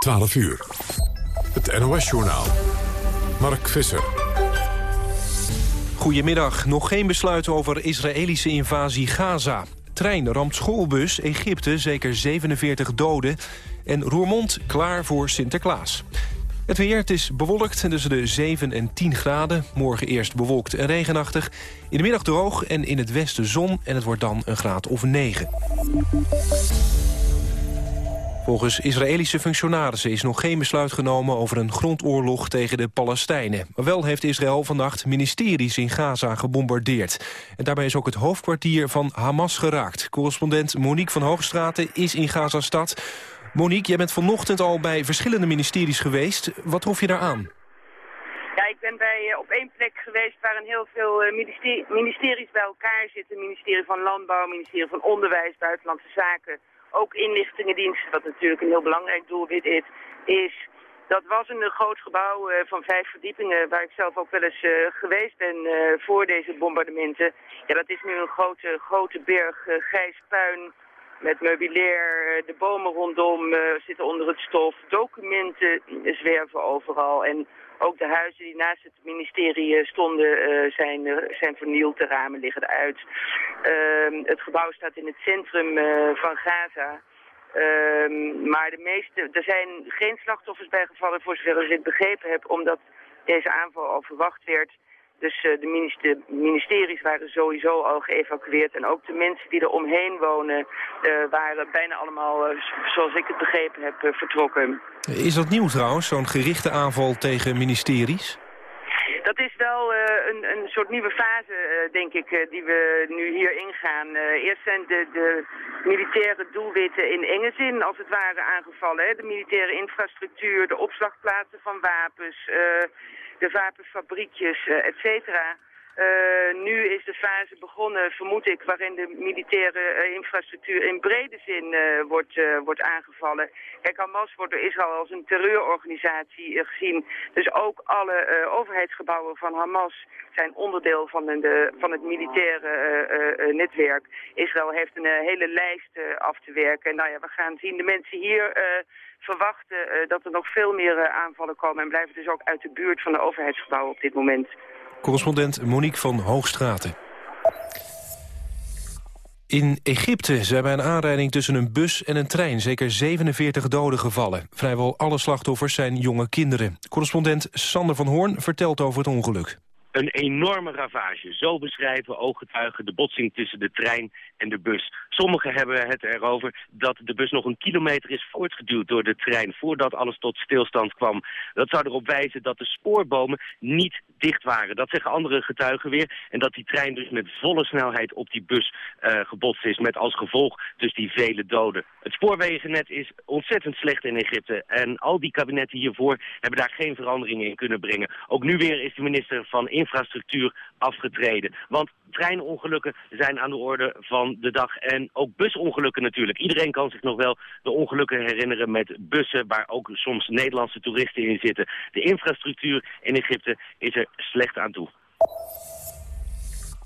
12 uur. Het NOS-journaal. Mark Visser. Goedemiddag. Nog geen besluit over Israëlische invasie Gaza. Trein ramt schoolbus, Egypte, zeker 47 doden. En Roermond klaar voor Sinterklaas. Het weer, het is bewolkt tussen de 7 en 10 graden. Morgen eerst bewolkt en regenachtig. In de middag droog en in het westen zon. En het wordt dan een graad of 9. Volgens Israëlische functionarissen is nog geen besluit genomen over een grondoorlog tegen de Palestijnen. Maar wel heeft Israël vannacht ministeries in Gaza gebombardeerd. En daarbij is ook het hoofdkwartier van Hamas geraakt. Correspondent Monique van Hoogstraten is in Gaza-stad. Monique, jij bent vanochtend al bij verschillende ministeries geweest. Wat trof je daar aan? Ja, ik ben bij, uh, op één plek geweest waar een heel veel ministeries, ministeries bij elkaar zitten. Ministerie van Landbouw, ministerie van Onderwijs, Buitenlandse Zaken ook inlichtingendiensten, wat natuurlijk een heel belangrijk doelwit is. Dat was een groot gebouw uh, van vijf verdiepingen waar ik zelf ook wel eens uh, geweest ben voor deze bombardementen. Ja, dat is nu een grote, grote berg grijs puin met meubilair. de bomen rondom zitten onder het stof. Documenten zwerven overal. En ook de huizen die naast het ministerie eh, stonden uh, zijn, uh, zijn vernield, de ramen liggen eruit. Uh, het gebouw staat in het centrum van Gaza. Ehm, maar de meeste, er zijn geen slachtoffers bijgevallen voor zover ik dit begrepen heb, omdat deze aanval al verwacht werd. Dus uh, de ministeries waren sowieso al geëvacueerd. En ook de mensen die er omheen wonen uh, waren bijna allemaal, uh, zoals ik het begrepen heb, vertrokken. Is dat nieuw trouwens, zo'n gerichte aanval tegen ministeries? Dat is wel een, een soort nieuwe fase, denk ik, die we nu hier ingaan. eerst zijn de, de militaire doelwitten in enge zin, als het ware, aangevallen. Hè? De militaire infrastructuur, de opslagplaatsen van wapens de wapenfabriekjes, uh, et cetera. Uh, nu is de fase begonnen, vermoed ik, waarin de militaire uh, infrastructuur in brede zin wordt, wordt aangevallen. Kijk, Hamas wordt door Israël als een terreurorganisatie gezien. Dus ook alle overheidsgebouwen van Hamas zijn onderdeel van, de, van het militaire netwerk. Israël heeft een hele lijst af te werken. En nou ja, we gaan zien, de mensen hier verwachten uh, dat er nog veel meer uh, aanvallen komen... en blijven dus ook uit de buurt van de overheidsgebouwen op dit moment. Correspondent Monique van Hoogstraten. In Egypte zijn bij een aanrijding tussen een bus en een trein zeker 47 doden gevallen. Vrijwel alle slachtoffers zijn jonge kinderen. Correspondent Sander van Hoorn vertelt over het ongeluk. Een enorme ravage. Zo beschrijven ooggetuigen de botsing tussen de trein en de bus. Sommigen hebben het erover dat de bus nog een kilometer is voortgeduwd door de trein... voordat alles tot stilstand kwam. Dat zou erop wijzen dat de spoorbomen niet dicht waren. Dat zeggen andere getuigen weer. En dat die trein dus met volle snelheid op die bus uh, gebotst is... met als gevolg dus die vele doden. Het spoorwegennet is ontzettend slecht in Egypte. En al die kabinetten hiervoor hebben daar geen veranderingen in kunnen brengen. Ook nu weer is de minister van infrastructuur afgetreden. Want treinongelukken zijn aan de orde van de dag. En ook busongelukken natuurlijk. Iedereen kan zich nog wel de ongelukken herinneren met bussen... waar ook soms Nederlandse toeristen in zitten. De infrastructuur in Egypte is er slecht aan toe.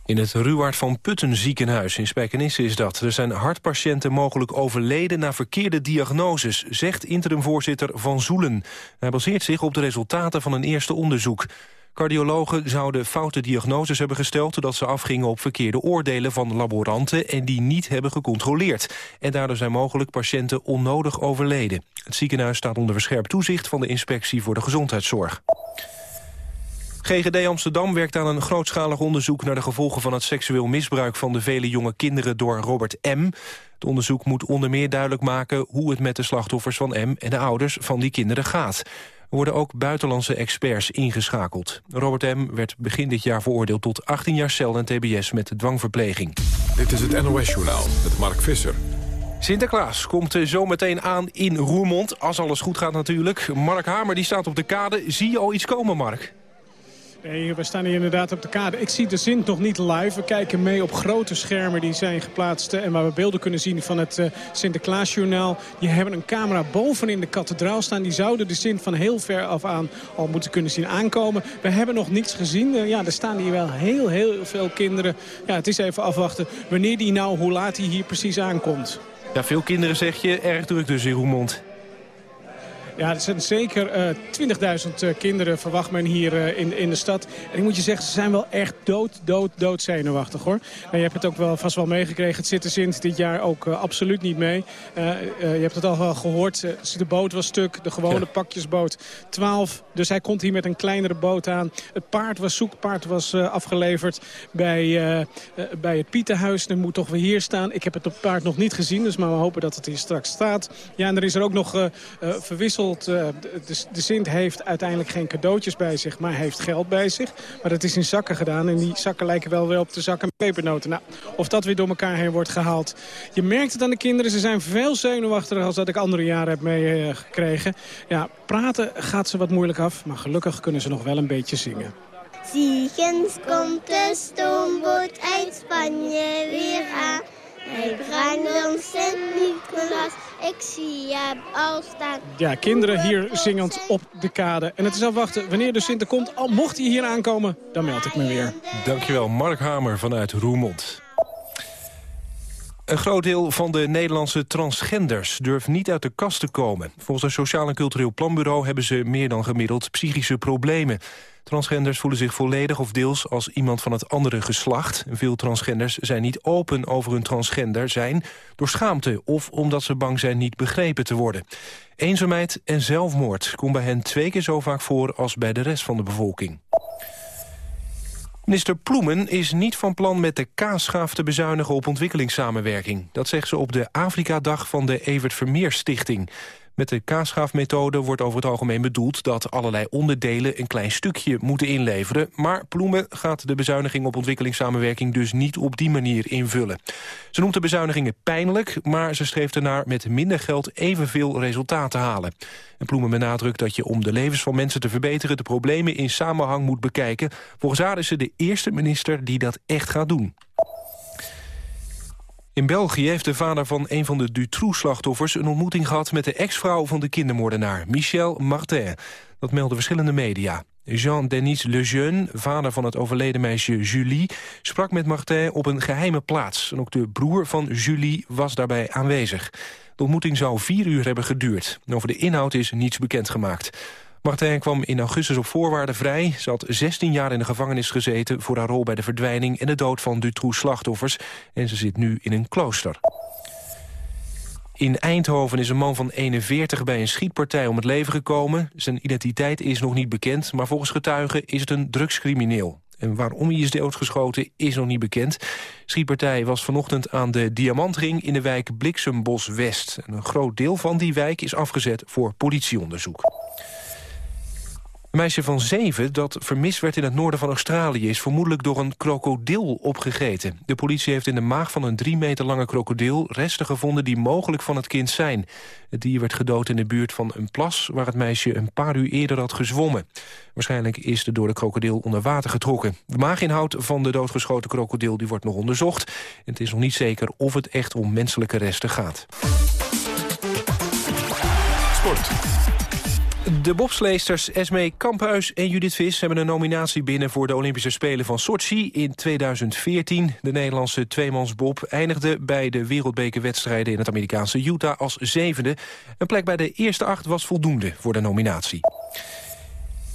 In het Ruwaard van Putten ziekenhuis in Spijkenisse is dat. Er zijn hartpatiënten mogelijk overleden na verkeerde diagnoses... zegt interimvoorzitter Van Zoelen. Hij baseert zich op de resultaten van een eerste onderzoek. Cardiologen zouden foute diagnoses hebben gesteld... doordat ze afgingen op verkeerde oordelen van laboranten... en die niet hebben gecontroleerd. En daardoor zijn mogelijk patiënten onnodig overleden. Het ziekenhuis staat onder verscherpt toezicht... van de Inspectie voor de Gezondheidszorg. GGD Amsterdam werkt aan een grootschalig onderzoek... naar de gevolgen van het seksueel misbruik van de vele jonge kinderen door Robert M. Het onderzoek moet onder meer duidelijk maken... hoe het met de slachtoffers van M en de ouders van die kinderen gaat worden ook buitenlandse experts ingeschakeld. Robert M. werd begin dit jaar veroordeeld tot 18 jaar cel en tbs met dwangverpleging. Dit is het NOS-journaal met Mark Visser. Sinterklaas komt zo meteen aan in Roermond, als alles goed gaat natuurlijk. Mark Hamer die staat op de kade. Zie je al iets komen, Mark? We staan hier inderdaad op de kade. Ik zie de Sint nog niet live. We kijken mee op grote schermen die zijn geplaatst... en waar we beelden kunnen zien van het uh, Sinterklaasjournaal. Die hebben een camera boven in de kathedraal staan. Die zouden de Sint van heel ver af aan al moeten kunnen zien aankomen. We hebben nog niets gezien. Uh, ja, er staan hier wel heel, heel veel kinderen. Ja, het is even afwachten wanneer die nou, hoe laat hij hier precies aankomt. Ja, veel kinderen zeg je, erg druk dus in Roermond. Ja, er zijn zeker 20.000 kinderen, verwacht men hier in, in de stad. En ik moet je zeggen, ze zijn wel echt dood, dood, dood zenuwachtig hoor. Nou, je hebt het ook wel vast wel meegekregen. Het zit er sinds dit jaar ook absoluut niet mee. je hebt het al wel gehoord. de boot was stuk, de gewone pakjesboot 12. Dus hij komt hier met een kleinere boot aan. Het paard was zoek, het paard was afgeleverd bij, bij het Pietenhuis. Dan moet toch weer hier staan. Ik heb het op paard nog niet gezien, dus maar we hopen dat het hier straks staat. Ja, en er is er ook nog uh, Uh, de, Sint heeft uiteindelijk geen cadeautjes bij zich, maar heeft geld bij zich. Maar dat is in zakken gedaan en die zakken lijken wel weer op de zakken pepernoten. Nou, of dat weer door elkaar heen wordt gehaald. Je merkt het aan de kinderen, ze zijn veel zenuwachtiger als dat ik andere jaren heb meegekregen. ja, praten gaat ze wat moeilijk af, maar gelukkig kunnen ze nog wel een beetje zingen. Ziekens komt de stoomboot uit Spanje weer aan. Hij brengt ons Sint-Nicolaas, ik zie je al staan. Ja, kinderen hier zingend op de kade. En het is afwachten wanneer de Sinter komt. Al mocht hij hier aankomen, dan meld ik me weer. Dankjewel, Mark Hamer vanuit Roermond. Een groot deel van de Nederlandse transgenders durft niet uit de kast te komen. Volgens het Sociaal en Cultureel Planbureau hebben ze meer dan gemiddeld psychische problemen. Transgenders voelen zich volledig of deels als iemand van het andere geslacht. Veel transgenders zijn niet open over hun transgender zijn... door schaamte of omdat ze bang zijn niet begrepen te worden. Eenzaamheid en zelfmoord komt bij hen twee keer zo vaak voor... als bij de rest van de bevolking. Minister Ploemen is niet van plan met de kaasschaaf te bezuinigen op ontwikkelingssamenwerking. Dat zegt ze op de Afrika-dag van de Evert Vermeer Stichting. Met de kaasschaafmethode wordt over het algemeen bedoeld... dat allerlei onderdelen een klein stukje moeten inleveren. Maar Ploemen gaat de bezuiniging op ontwikkelingssamenwerking... dus niet op die manier invullen. Ze noemt de bezuinigingen pijnlijk... maar ze streeft ernaar met minder geld evenveel resultaat te halen. En Ploemen benadrukt dat je om de levens van mensen te verbeteren... de problemen in samenhang moet bekijken. Volgens haar is ze de eerste minister die dat echt gaat doen. In België heeft de vader van een van de Dutroux-slachtoffers... een ontmoeting gehad met de ex-vrouw van de kindermoordenaar, Michel Martin. Dat melden verschillende media. Jean-Denis Lejeune, vader van het overleden meisje Julie... sprak met Martin op een geheime plaats. En ook de broer van Julie was daarbij aanwezig. De ontmoeting zou vier uur hebben geduurd. Over de inhoud is niets bekendgemaakt. Martin kwam in augustus op voorwaarden vrij. Ze had 16 jaar in de gevangenis gezeten... voor haar rol bij de verdwijning en de dood van Dutroux-slachtoffers. En ze zit nu in een klooster. In Eindhoven is een man van 41 bij een schietpartij om het leven gekomen. Zijn identiteit is nog niet bekend, maar volgens getuigen is het een drugscrimineel. En waarom hij is doodgeschoten is nog niet bekend. Schietpartij was vanochtend aan de Diamantring in de wijk Bliksembos West. een groot deel van die wijk is afgezet voor politieonderzoek. Een meisje van zeven dat vermist werd in het noorden van Australië... is vermoedelijk door een krokodil opgegeten. De politie heeft in de maag van een drie meter lange krokodil... resten gevonden die mogelijk van het kind zijn. Het dier werd gedood in de buurt van een plas... waar het meisje een paar uur eerder had gezwommen. Waarschijnlijk is de door de krokodil onder water getrokken. De maaginhoud van de doodgeschoten krokodil die wordt nog onderzocht. Het is nog niet zeker of het echt om menselijke resten gaat. Sport. De bobsleesters Esmee Kamphuis en Judith Vis hebben een nominatie binnen voor de Olympische Spelen van Sochi in 2014. De Nederlandse tweemansbob eindigde bij de wereldbekerwedstrijden in het Amerikaanse Utah als zevende. Een plek bij de eerste acht was voldoende voor de nominatie.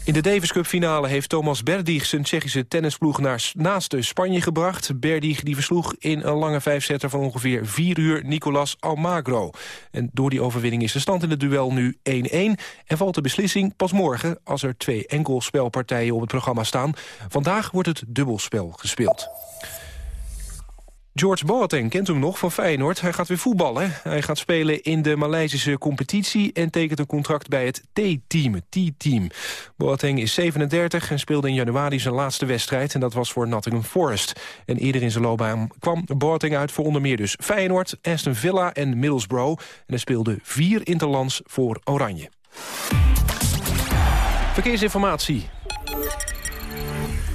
In de Davis Cup finale heeft Thomas Berdig zijn Tsjechische tennisploeg naar, naast Spanje gebracht. Berdig die versloeg in een lange vijfzetter van ongeveer vier uur Nicolas Almagro. En door die overwinning is de stand in het duel nu 1-1 en valt de beslissing pas morgen als er twee enkelspelpartijen op het programma staan. Vandaag wordt het dubbelspel gespeeld. George Boateng kent hem nog van Feyenoord. Hij gaat weer voetballen. Hij gaat spelen in de Maleisische competitie... en tekent een contract bij het T-team. T-team. Boateng is 37 en speelde in januari zijn laatste wedstrijd... en dat was voor Nottingham Forest. En eerder in zijn loopbaan kwam Boateng uit voor onder meer dus Feyenoord... Aston Villa en Middlesbrough. En hij speelde vier interlands voor Oranje. Verkeersinformatie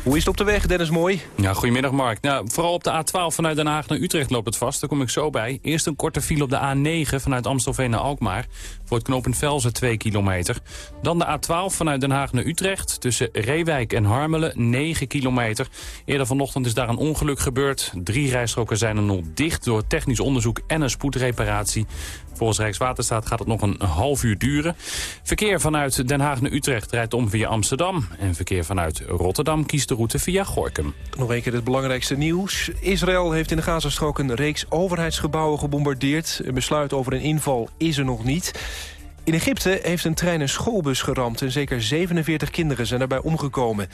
hoe is het op de weg, Dennis Mooi? Ja, goedemiddag Mark. Nou, vooral op de A12 vanuit Den Haag naar Utrecht loopt het vast. Daar kom ik zo bij. Eerst een korte file op de A9 vanuit Amstelveen naar Alkmaar. Voor het knooppunt Velzen 2 kilometer. Dan de A12 vanuit Den Haag naar Utrecht. Tussen Reewijk en Harmelen, 9 kilometer. Eerder vanochtend is daar een ongeluk gebeurd. Drie rijstroken zijn er nog dicht door technisch onderzoek en een spoedreparatie. Volgens Rijkswaterstaat gaat het nog een half uur duren. Verkeer vanuit Den Haag naar Utrecht rijdt om via Amsterdam. En verkeer vanuit Rotterdam kiest de route via Gorkum. Nog een keer het belangrijkste nieuws. Israël heeft in de Gazastrook een reeks overheidsgebouwen gebombardeerd. Een besluit over een inval is er nog niet. In Egypte heeft een trein een schoolbus geramd... en zeker 47 kinderen zijn daarbij omgekomen.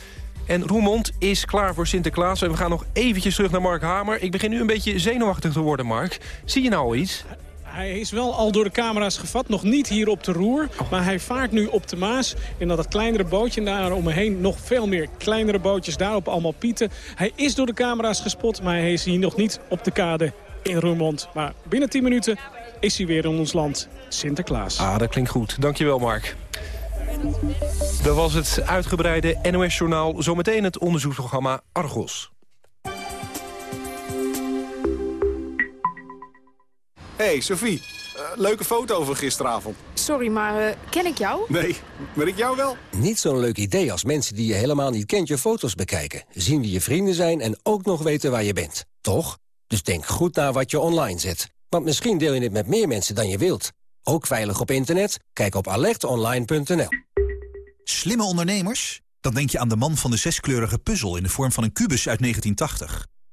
En Roermond is klaar voor Sinterklaas. En we gaan nog eventjes terug naar Mark Hamer. Ik begin nu een beetje zenuwachtig te worden, Mark. Zie je nou iets? Hij is wel al door de camera's gevat, nog niet hier op de roer. Maar hij vaart nu op de Maas in dat kleinere bootje. En daar om me heen nog veel meer kleinere bootjes. Daarop allemaal pieten. Hij is door de camera's gespot, maar hij is hier nog niet op de kade in Roermond. Maar binnen 10 minuten is hij weer in ons land. Sinterklaas. Ah, dat klinkt goed. Dankjewel, Mark. Dat was het uitgebreide NOS-journaal. Zometeen het onderzoeksprogramma Argos. Hey Sophie, uh, leuke foto van gisteravond. Sorry, maar uh, ken ik jou? Nee, maar ik jou wel. Niet zo'n leuk idee als mensen die je helemaal niet kent je foto's bekijken. Zien wie je vrienden zijn en ook nog weten waar je bent. Toch? Dus denk goed na wat je online zet. Want misschien deel je het met meer mensen dan je wilt. Ook veilig op internet? Kijk op alertonline.nl. Slimme ondernemers? Dan denk je aan de man van de zeskleurige puzzel in de vorm van een kubus uit 1980.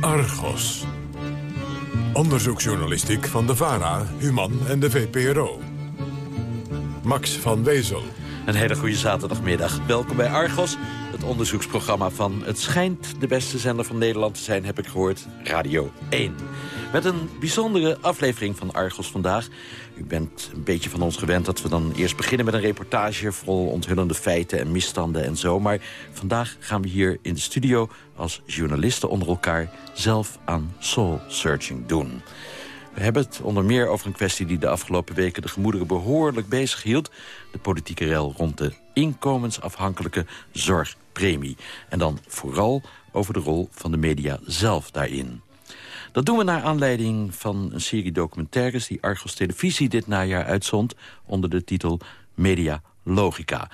Argos. Onderzoeksjournalistiek van de VARA, Human en de VPRO. Max van Wezel. Een hele goede zaterdagmiddag. Welkom bij Argos, het onderzoeksprogramma van... het schijnt de beste zender van Nederland te zijn, heb ik gehoord, Radio 1. Met een bijzondere aflevering van Argos vandaag. U bent een beetje van ons gewend dat we dan eerst beginnen met een reportage... vol onthullende feiten en misstanden en zo. Maar vandaag gaan we hier in de studio als journalisten onder elkaar... zelf aan soul-searching doen. We hebben het onder meer over een kwestie die de afgelopen weken... de gemoederen behoorlijk bezig hield. De politieke rel rond de inkomensafhankelijke zorgpremie. En dan vooral over de rol van de media zelf daarin. Dat doen we naar aanleiding van een serie documentaires... die Argos Televisie dit najaar uitzond onder de titel Media Logica.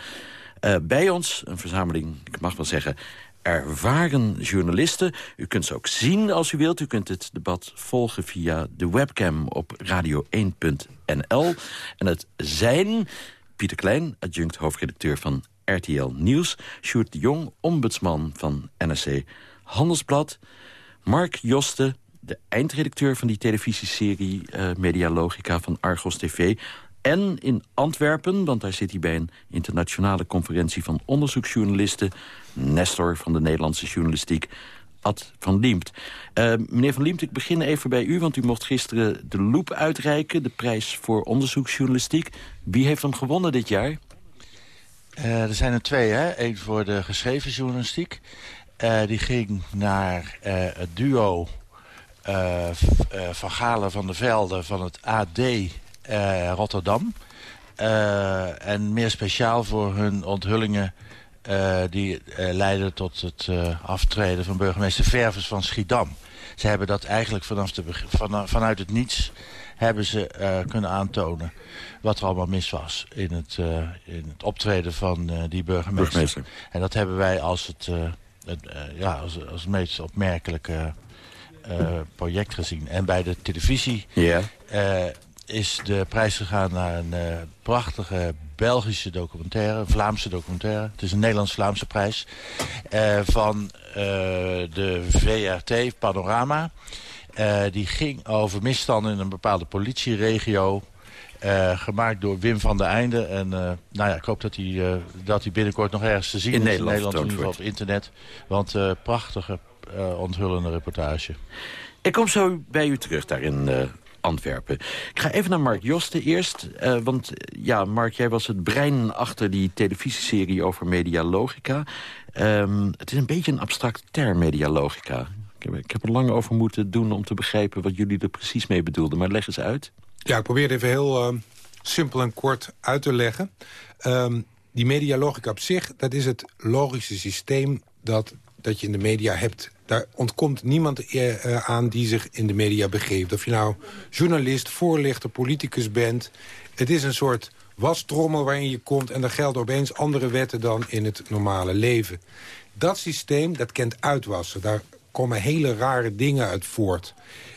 Uh, bij ons een verzameling, ik mag wel zeggen, ervaren journalisten. U kunt ze ook zien als u wilt. U kunt het debat volgen via de webcam op radio1.nl. En het zijn Pieter Klein, adjunct hoofdredacteur van RTL Nieuws... Sjoerd Jong, ombudsman van NRC Handelsblad... Mark Joste, de eindredacteur van die televisieserie Media Logica van Argos TV... En in Antwerpen, want daar zit hij bij een internationale conferentie van onderzoeksjournalisten... Nestor van de Nederlandse journalistiek, Ad van Liemt. Uh, meneer van Liemt, ik begin even bij u, want u mocht gisteren de Loep uitreiken... de prijs voor onderzoeksjournalistiek. Wie heeft hem gewonnen dit jaar? Uh, er zijn er twee, hè? Eén voor de geschreven journalistiek. Die ging naar het duo Van Galen van de Velde van het AD Rotterdam. en meer speciaal voor hun onthullingen uh, die uh, leidde tot het uh, aftreden van burgemeester Ververs van Schiedam. Ze hebben dat eigenlijk vanaf de, van, vanuit het niets hebben ze kunnen aantonen wat er allemaal mis was in het, in het optreden van die burgemeester. burgemeester. En dat hebben wij als het, het ja, als, als het meest opmerkelijke project gezien. En bij de televisie yeah. is de prijs gegaan naar een prachtige Belgische documentaire, Vlaamse documentaire. Het is een Nederlands-Vlaamse prijs. Van de VRT, Panorama. Die ging over misstanden in een bepaalde politieregio. gemaakt door Wim van der Einde. En nou ja, ik hoop dat hij, dat hij binnenkort nog ergens te zien in is. Nederland, in Nederland, in ieder geval op internet. Want prachtige, onthullende reportage. Ik kom zo bij u terug daarin, Antwerpen. Ik ga even naar Mark Josten eerst. Uh, want ja, Mark, jij was het brein achter die televisieserie over medialogica. Um, het is een beetje een abstract term, medialogica. Ik heb, ik heb er lang over moeten doen om te begrijpen wat jullie er precies mee bedoelden. Maar leg eens uit. Ja, ik probeer het even heel uh, simpel en kort uit te leggen. Um, die medialogica op zich, dat is het logische systeem dat, dat je in de media hebt daar ontkomt niemand uh, aan die zich in de media begeeft. Of je nou journalist, voorlichter, politicus bent. Het is een soort wastrommel waarin je komt... en daar gelden opeens andere wetten dan in het normale leven. Dat systeem, dat kent uitwassen. Daar komen hele rare dingen uit voort.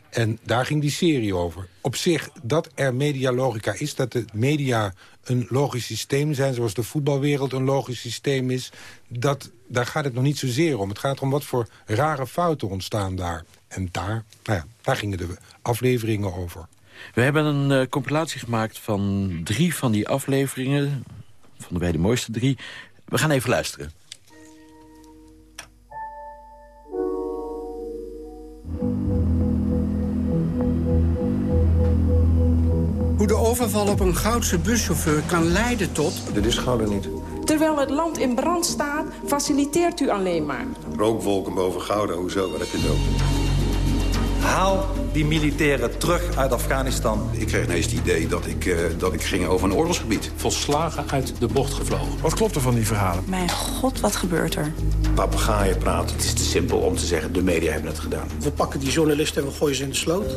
En daar ging die serie over. Op zich, dat er medialogica is, dat de media een logisch systeem zijn... zoals de voetbalwereld een logisch systeem is... Dat, daar gaat het nog niet zozeer om. Het gaat om wat voor rare fouten ontstaan daar. En daar, nou ja, daar gingen de afleveringen over. We hebben een uh, compilatie gemaakt van drie van die afleveringen. Vonden wij de mooiste drie. We gaan even luisteren. Hoe de overval op een Goudse buschauffeur kan leiden tot... Dit is Gouden niet. Terwijl het land in brand staat, faciliteert u alleen maar. Rookwolken boven Gouden, hoezo? Wat heb je het over? Haal die militairen terug uit Afghanistan. Ik kreeg ineens het idee dat ik, uh, dat ik ging over een oorlogsgebied. Volslagen uit de bocht gevlogen. Wat klopt er van die verhalen? Mijn god, wat gebeurt er? Papegaaien praten. Het is te simpel om te zeggen, de media hebben het gedaan. We pakken die journalisten en we gooien ze in de sloot.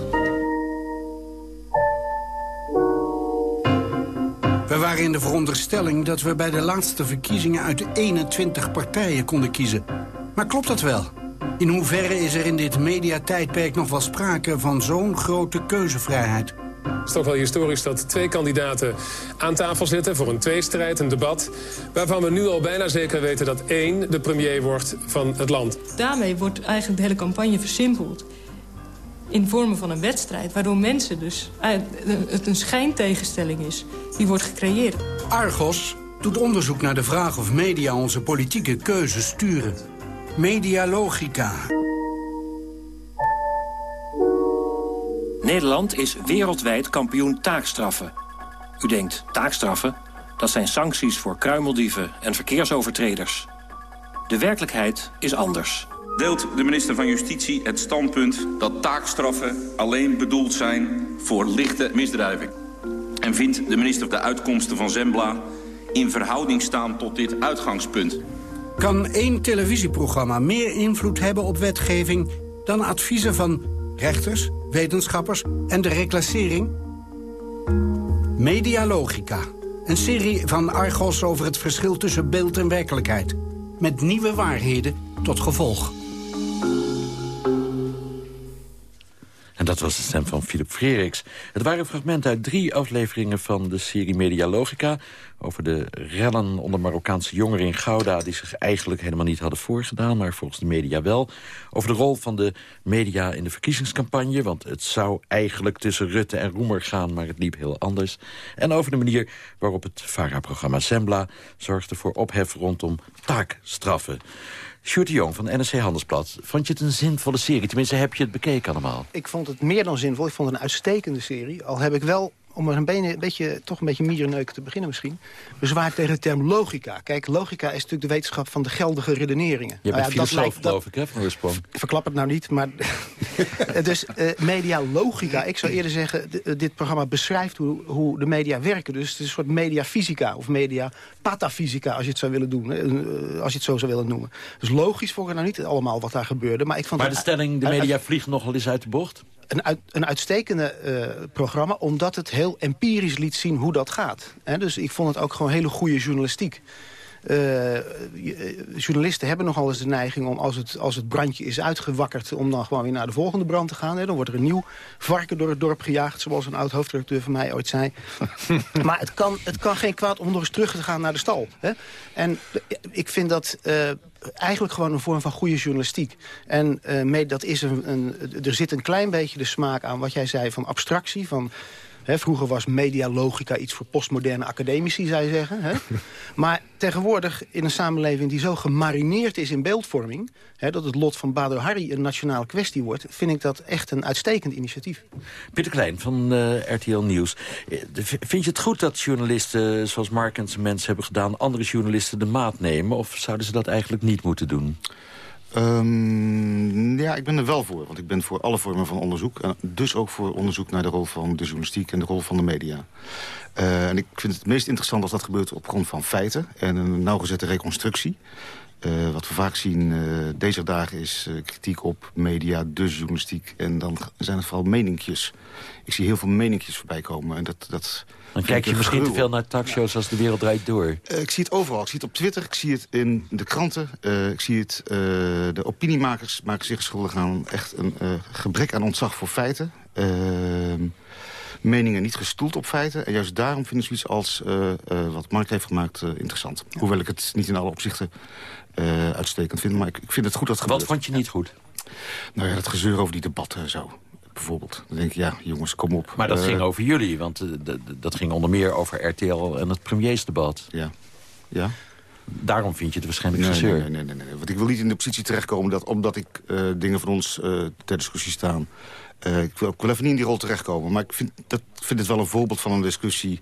We waren in de veronderstelling dat we bij de laatste verkiezingen uit de 21 partijen konden kiezen. Maar klopt dat wel? In hoeverre is er in dit mediatijdperk nog wel sprake van zo'n grote keuzevrijheid? Het is toch wel historisch dat twee kandidaten aan tafel zitten voor een tweestrijd, een debat... waarvan we nu al bijna zeker weten dat één de premier wordt van het land. Daarmee wordt eigenlijk de hele campagne versimpeld in vormen van een wedstrijd. Waardoor mensen dus... Uh, het een schijntegenstelling is. Die wordt gecreëerd. Argos doet onderzoek naar de vraag of media onze politieke keuzes sturen. Medialogica. Nederland is wereldwijd kampioen taakstraffen. U denkt, taakstraffen? Dat zijn sancties voor kruimeldieven en verkeersovertreders. De werkelijkheid is anders. Deelt de minister van Justitie het standpunt dat taakstraffen alleen bedoeld zijn voor lichte misdrijven? En vindt de minister de uitkomsten van Zembla in verhouding staan tot dit uitgangspunt? Kan één televisieprogramma meer invloed hebben op wetgeving dan adviezen van rechters, wetenschappers en de reclassering? Medialogica, een serie van Argos over het verschil tussen beeld en werkelijkheid. Met nieuwe waarheden tot gevolg. Dat was de stem van Philip Freriks. Het waren fragmenten uit drie afleveringen van de serie Medialogica... over de rellen onder Marokkaanse jongeren in Gouda... die zich eigenlijk helemaal niet hadden voorgedaan, maar volgens de media wel. Over de rol van de media in de verkiezingscampagne... want het zou eigenlijk tussen Rutte en Roemer gaan, maar het liep heel anders. En over de manier waarop het VARA-programma Zembla... zorgde voor ophef rondom taakstraffen. Sjoerd de Jong van NRC Handelsblad. Vond je het een zinvolle serie? Tenminste, heb je het bekeken allemaal? Ik vond het meer dan zinvol. Ik vond het een uitstekende serie. Al heb ik wel om er een, beetje, toch een beetje mierenneuken te beginnen misschien... bezwaar tegen de term logica. Kijk, logica is natuurlijk de wetenschap van de geldige redeneringen. Je Nou bent ja, dat filosoof, lijkt- dat- geloof ik, hè, van oorsprong. ik verklap het nou niet, maar... dus eh, media logica. Ik zou eerder zeggen, eh, dit programma beschrijft hoe, hoe de media werken. Dus het is een soort mediafysica of media patafysica, als je het zou willen doen. eh, als je het zo zou willen noemen. Dus logisch vond ik nou niet allemaal wat daar gebeurde. Maar, ik vond Maar de stelling, de media vliegen nogal eens uit de bocht? Een, een uitstekende eh, programma... omdat het heel empirisch liet zien hoe dat gaat. Dus ik vond het ook gewoon hele goede journalistiek. Eh, eh, journalisten hebben nogal eens de neiging om als het, als het brandje is uitgewakkerd... om dan gewoon weer naar de volgende brand te gaan. Hè. Dan wordt er een nieuw varken door het dorp gejaagd... zoals een oud hoofdredacteur van mij ooit zei. maar het kan, het kan geen kwaad om nog eens terug te gaan naar de stal. Hè. En eh, ik vind dat eigenlijk gewoon een vorm van goede journalistiek. En mee, dat is een, een, er zit een klein beetje de smaak aan wat jij zei van abstractie... van Hè, vroeger was medialogica iets voor postmoderne academici, zou je zeggen. Hè? maar tegenwoordig, in een samenleving die zo gemarineerd is in beeldvorming... Hè, dat het lot van Bader Harry een nationale kwestie wordt... vind ik dat echt een uitstekend initiatief. Pieter Klein van eh, RTL Nieuws. Eh, Vind je het goed dat journalisten, zoals Mark en zijn mensen hebben gedaan... andere journalisten de maat nemen? Of zouden ze dat eigenlijk niet moeten doen? Ehm, ja, ik ben er wel voor. Want ik ben voor alle vormen van onderzoek. En dus ook voor onderzoek naar de rol van de journalistiek en de rol van de media. Eh, en ik vind het meest interessant als dat gebeurt op grond van feiten... en een nauwgezette reconstructie. Eh, wat we vaak zien eh, deze dagen is kritiek op media, dus journalistiek. En dan zijn het vooral meninkjes. Ik zie heel veel meninkjes voorbij komen. En dat, dat Dan kijk je misschien te veel naar talkshows als De Wereld Draait Door. Eh, ik zie het overal. Ik zie het op Twitter, ik zie het in de kranten. eh, ik zie het, eh, de opiniemakers maken zich schuldig aan echt een gebrek aan ontzag voor feiten. Meningen niet gestoeld op feiten. En juist daarom vind ik zoiets als wat Mark heeft gemaakt interessant. Hoewel ik het niet in alle opzichten uitstekend vind. Maar ik, ik vind het goed dat het Wat gebeurt. vond je niet goed? Nou ja, dat gezeur over die debatten zo. Bijvoorbeeld. Dan denk ik, ja, jongens, kom op. Maar dat Eh, ging over jullie, want eh, dat ging onder meer over RTL en het premiersdebat. Ja. Ja. Daarom vind je het waarschijnlijk Nee, gezeur. nee, nee, nee, nee. Want ik wil niet in de positie terechtkomen dat omdat ik eh, dingen van ons ter discussie staan... ik, wil, ik wil even niet in die rol terechtkomen. Maar ik vind, dat, vind het wel een voorbeeld van een discussie.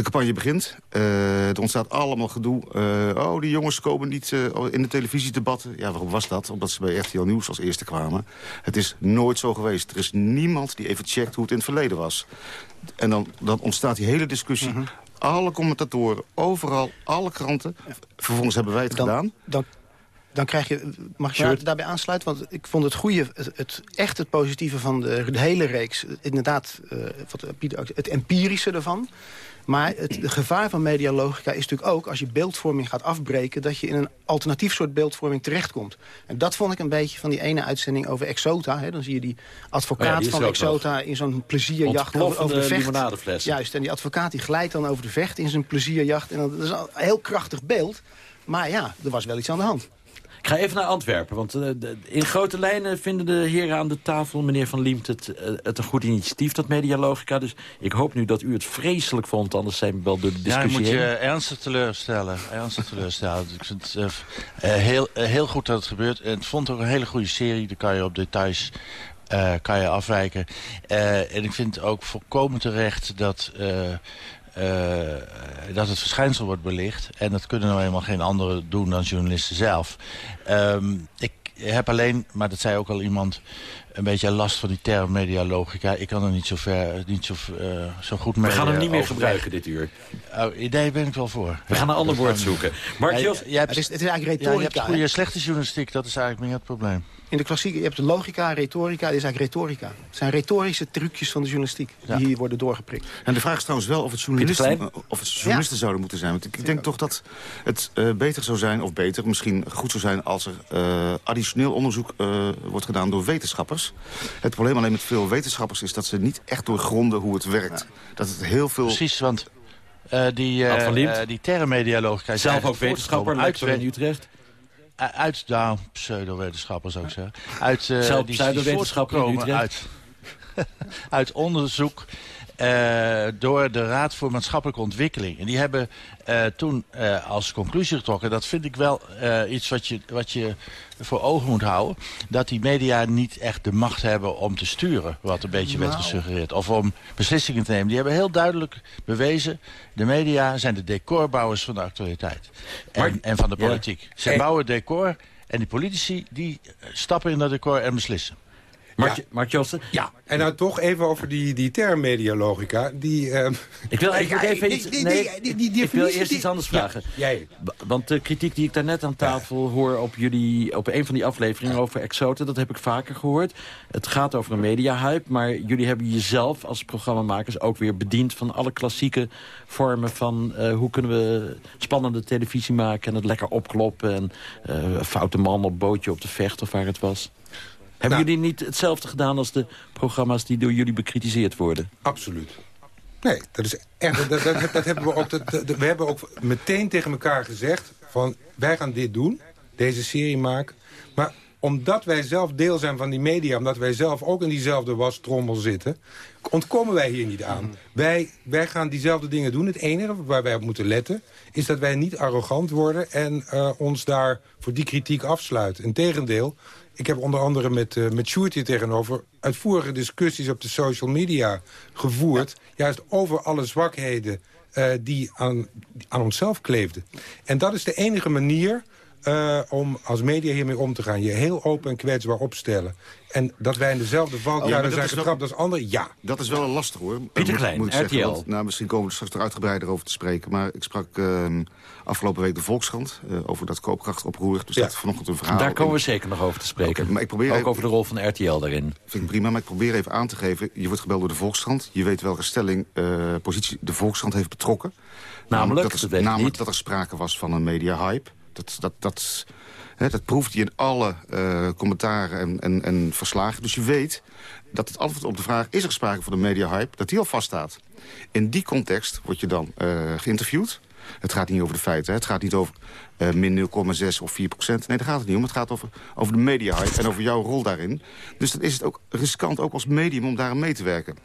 De campagne begint. eh, er ontstaat allemaal gedoe. Eh, oh, die jongens komen niet eh, in de televisiedebatten. Ja, waarom was dat? Omdat ze bij RTL Nieuws als eerste kwamen. Het is nooit zo geweest. Er is niemand die even checkt hoe het in het verleden was. En dan, dan ontstaat die hele discussie. Alle commentatoren, overal, alle kranten. Vervolgens hebben wij het gedaan. Dan, dan krijg je... Mag je Sure. daarbij aansluiten? Want ik vond het goede, het, het, echt het positieve van de, de hele reeks... inderdaad, wat het empirische ervan... Maar het gevaar van medialogica is natuurlijk ook... als je beeldvorming gaat afbreken... dat je in een alternatief soort beeldvorming terechtkomt. En dat vond ik een beetje van die ene uitzending over Exota. Hè. Dan zie je die advocaat Oh ja, die is van Exota... in zo'n plezierjacht over, over de vecht. Juist, en die advocaat die glijdt dan over de vecht in zijn plezierjacht. En dat is een heel krachtig beeld. Maar ja, er was wel iets aan de hand. Ik ga even naar Antwerpen, want eh, de- in grote lijnen vinden de heren aan de tafel... meneer Van Liemt het, eh, het een goed initiatief, dat Medialogica. Dus ik hoop nu dat u het vreselijk vond, anders zijn we wel door de Ja, discussie je moet je heen. ernstig teleurstellen. Ernstig teleurstellen. Ik vind het eh, heel, heel goed dat het gebeurt. En het vond ook een hele goede serie. Daar kan je op details kan je afwijken. En ik vind het ook volkomen terecht dat... dat het verschijnsel wordt belicht. En dat kunnen nou eenmaal geen anderen doen dan journalisten zelf. Ehm, ik heb alleen, maar dat zei ook al iemand... een beetje last van die term medialogica. Ik kan er niet zo, ver, niet zo, eh, zo goed mee We gaan hem eh, niet meer gebruiken dit uur. Oh, idee ben ik wel voor. We gaan een ander woord zoeken. Mark Ja, Jos, jij hebt- Het is, het is eigenlijk ja, je hebt retorica. goede slechte journalistiek, dat is eigenlijk meer het probleem. In de klassieke, je hebt de logica, retorica, dit is eigenlijk retorica. Het zijn retorische trucjes van de journalistiek die hier worden doorgeprikt. En de vraag is trouwens wel of het journalisten, of het journalisten zouden moeten zijn. Want ik denk toch dat het eh, beter zou zijn, of beter, misschien goed zou zijn... als er eh, additioneel onderzoek eh, wordt gedaan door wetenschappers. Het probleem alleen met veel wetenschappers is dat ze niet echt doorgronden hoe het werkt. Dat het heel veel... Precies, want eh, die, eh eh, die terrenmedialogica... is zelf ook wetenschapper, lector in Utrecht. Uit, uit nou, zou ik zeggen. Uit, Zelf die die voortgekomen uit onderzoek uh, door de Raad voor Maatschappelijke Ontwikkeling. En die hebben uh, toen uh, als conclusie getrokken... dat vind ik wel iets wat je, wat je voor ogen moet houden... dat die media niet echt de macht hebben om te sturen... wat een beetje nou. werd gesuggereerd. Of om beslissingen te nemen. Die hebben heel duidelijk bewezen... de media zijn de decorbouwers van de actualiteit. En, en van de politiek. Ja. Ze bouwen decor en die politici die stappen in dat decor en beslissen. Mark, ja. Ja, en nou toch even over die, die termmedialogica. Die, uh... Ik wil eigenlijk even iets... Nee, ik wil eerst iets anders vragen. jij. Want de kritiek die ik daarnet aan tafel hoor op jullie... op een van die afleveringen over Exoten, dat heb ik vaker gehoord. Het gaat over een mediahype, maar jullie hebben jezelf als programmamakers ook weer bediend van alle klassieke vormen van... Uh, hoe kunnen we spannende televisie maken en het lekker opkloppen... en uh, foute man op bootje op de vecht of waar het was. Hebben nou, jullie niet hetzelfde gedaan als de programma's die door jullie bekritiseerd worden? Absoluut. Nee, dat is echt, dat, dat, dat hebben we ook. Dat, we hebben ook meteen tegen elkaar gezegd: van wij gaan dit doen, deze serie maken. Maar omdat wij zelf deel zijn van die media... omdat wij zelf ook in diezelfde wastrommel zitten... ontkomen wij hier niet aan. Wij, wij gaan diezelfde dingen doen. Het enige waar wij op moeten letten... is dat wij niet arrogant worden... en uh, ons daar voor die kritiek afsluiten. Integendeel, ik heb onder andere met, uh, met Sjoerd hier tegenover... uitvoerige discussies op de social media gevoerd... juist over alle zwakheden uh, die aan, aan onszelf kleefden. En dat is de enige manier uh, om als media hiermee om te gaan. Je heel open en kwetsbaar opstellen. En dat wij in dezelfde valkuilen oh, zijn getrapt als anderen, ja. Dat is wel een lastig hoor. Pieter Klein, moet, moet RTL. Want, nou, misschien komen we er straks er uitgebreider over te spreken. Maar ik sprak uh, afgelopen week de Volkskrant uh, over dat koopkrachtoproer. Dus ja. dat vanochtend een verhaal. Daar komen we zeker nog over te spreken. Okay, maar ik probeer Ook even, over de rol van RTL daarin. Vind ik prima, maar ik probeer even aan te geven. Je wordt gebeld door de Volkskrant. Je weet welke stelling, uh, positie de Volkskrant heeft betrokken. Namelijk, dat, er, namelijk dat er sprake was van een media-hype. Dat, dat, He, dat proeft hij in alle uh, commentaren en, en, en, verslagen. Dus je weet dat het antwoord op de vraag... is er sprake van een media-hype, dat die al vaststaat. In die context word je dan uh, geïnterviewd. Het gaat niet over de feiten. Hè. Het gaat niet over uh, min 0,6 of 4 procent. Nee, daar gaat het niet om. Het gaat over, over de media-hype en over jouw rol daarin. Dus dan is het ook riskant ook als medium om daarin mee te werken.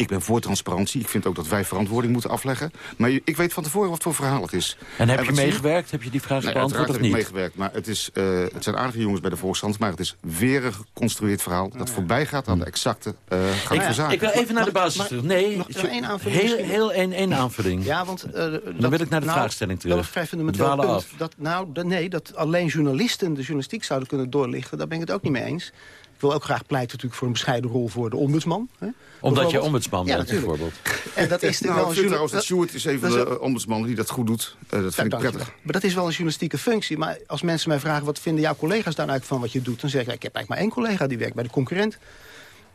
Ik ben voor transparantie. Ik vind ook dat wij verantwoording moeten afleggen. Maar ik weet van tevoren wat voor verhaal het is. En heb je meegewerkt? Heb je die vraag nee, beantwoord of niet? heb ik meegewerkt. Maar het, is, uh, het zijn aardige jongens bij de Volksstand. Maar het is weer een geconstrueerd verhaal... dat oh, voorbij gaat aan de exacte uh, gang van zaken. Ik wil even naar de basis terug. Nee, nog één aanvulling heel, heel één, één aanvulling. Ja, want... Uh, Dan wil ik naar de nou, vraagstelling terug. Dat met wel punt. Dat, nou, nee, dat alleen journalisten de journalistiek zouden kunnen doorlichten... daar ben ik het ook niet mee eens. Ik wil ook graag pleiten natuurlijk voor een bescheiden rol voor de ombudsman. Hè? Omdat je ombudsman bent, bijvoorbeeld. En dat is nou, wel een trouwens dat Sjoerd is even de uh, ombudsman die dat goed doet. Uh, dat vind ik prettig. Maar dat is wel een journalistieke functie. Maar als mensen mij vragen, wat vinden jouw collega's daar eigenlijk van wat je doet? Dan zeg ik, ik heb eigenlijk maar één collega die werkt bij de concurrent.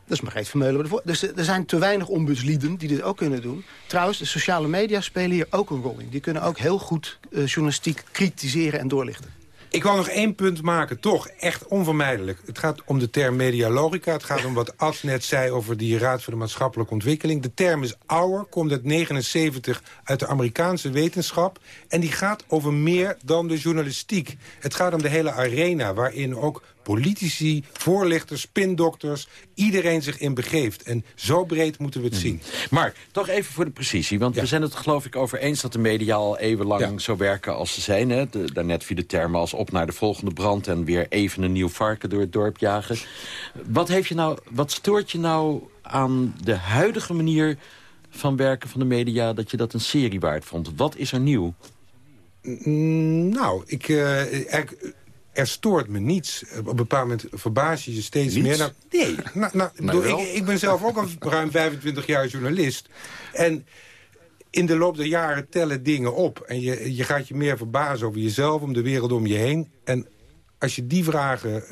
Dat is Margreet Vermeulen. Dus er zijn te weinig ombudslieden die dit ook kunnen doen. Trouwens, de sociale media spelen hier ook een rol in. Die kunnen ook heel goed uh, journalistiek kritiseren en doorlichten. Ik wil nog één punt maken, toch, echt onvermijdelijk. Het gaat om de term medialogica. Het gaat om wat As net zei over die Raad voor de Maatschappelijke Ontwikkeling. De term is ouder, komt uit 79 uit de Amerikaanse wetenschap. En die gaat over meer dan de journalistiek. Het gaat om de hele arena waarin ook politici, voorlichters, spindokters... iedereen zich in begeeft. En zo breed moeten we het zien. Mark, toch even voor de precisie. Want we zijn het geloof ik over eens dat de media al eeuwenlang zo werken als ze zijn. Hè? De, daarnet viel de termen als op naar de volgende brand... en weer even een nieuw varken door het dorp jagen. Wat, heeft je nou, wat stoort je nou aan de huidige manier van werken van de media... dat je dat een serie waard vond? Wat is er nieuw? Nou, ik, uh, er stoort me niets. Op een bepaald moment verbaas je je steeds meer. Nou, nee, nou, nou, ik, ik, ben zelf ook al ruim 25 jaar journalist. En in de loop der jaren tellen dingen op. En je, je gaat je meer verbazen over jezelf, om de wereld om je heen. En als je die vragen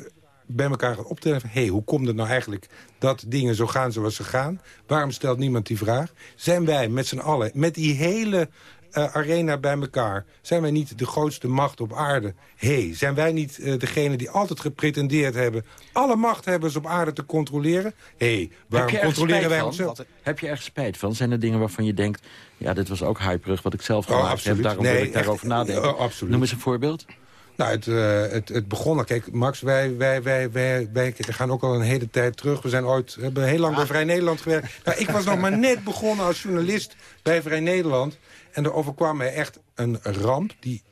bij elkaar gaat optellen... hé, hey, hoe komt het nou eigenlijk dat dingen zo gaan zoals ze gaan? Waarom stelt niemand die vraag? Zijn wij met z'n allen, met die hele uh, arena bij elkaar. Zijn wij niet de grootste macht op aarde? hey, zijn wij niet uh, degene die altijd gepretendeerd hebben... alle machthebbers op aarde te controleren? hey, waarom controleren wij onszelf? Heb je ergens spijt van? Zijn er dingen waarvan je denkt... ja, dit was ook hyperig wat ik zelf oh, gemaakt oh, heb, daarom nee, wil ik daarover nadenken. Oh, absoluut. Noem eens een voorbeeld. Nou, het, uh, het, het begon... Kijk, Max, wij, wij, wij, wij, wij gaan ook al een hele tijd terug. We zijn ooit, hebben heel lang bij Vrij Nederland gewerkt. Nou, ik was nog maar net begonnen als journalist bij Vrij Nederland. En er overkwam mij echt een ramp die,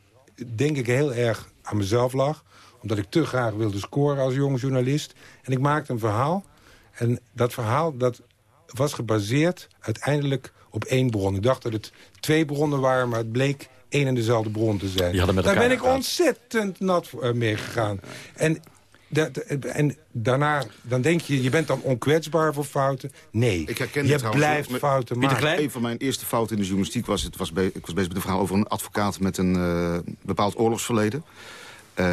denk ik, heel erg aan mezelf lag. Omdat ik te graag wilde scoren als jong journalist. En ik maakte een verhaal. En dat verhaal dat was gebaseerd uiteindelijk op één bron. Ik dacht dat het twee bronnen waren, maar het bleek één en dezelfde bron te zijn. Daar ben ik ontzettend nat uh, mee gegaan. En, en daarna, dan denk je, je bent dan onkwetsbaar voor fouten. Nee, ik herken je blijft met, fouten maken. Een van mijn eerste fouten in de journalistiek was... Het was ik was bezig met een verhaal over een advocaat met een uh, bepaald oorlogsverleden. Uh,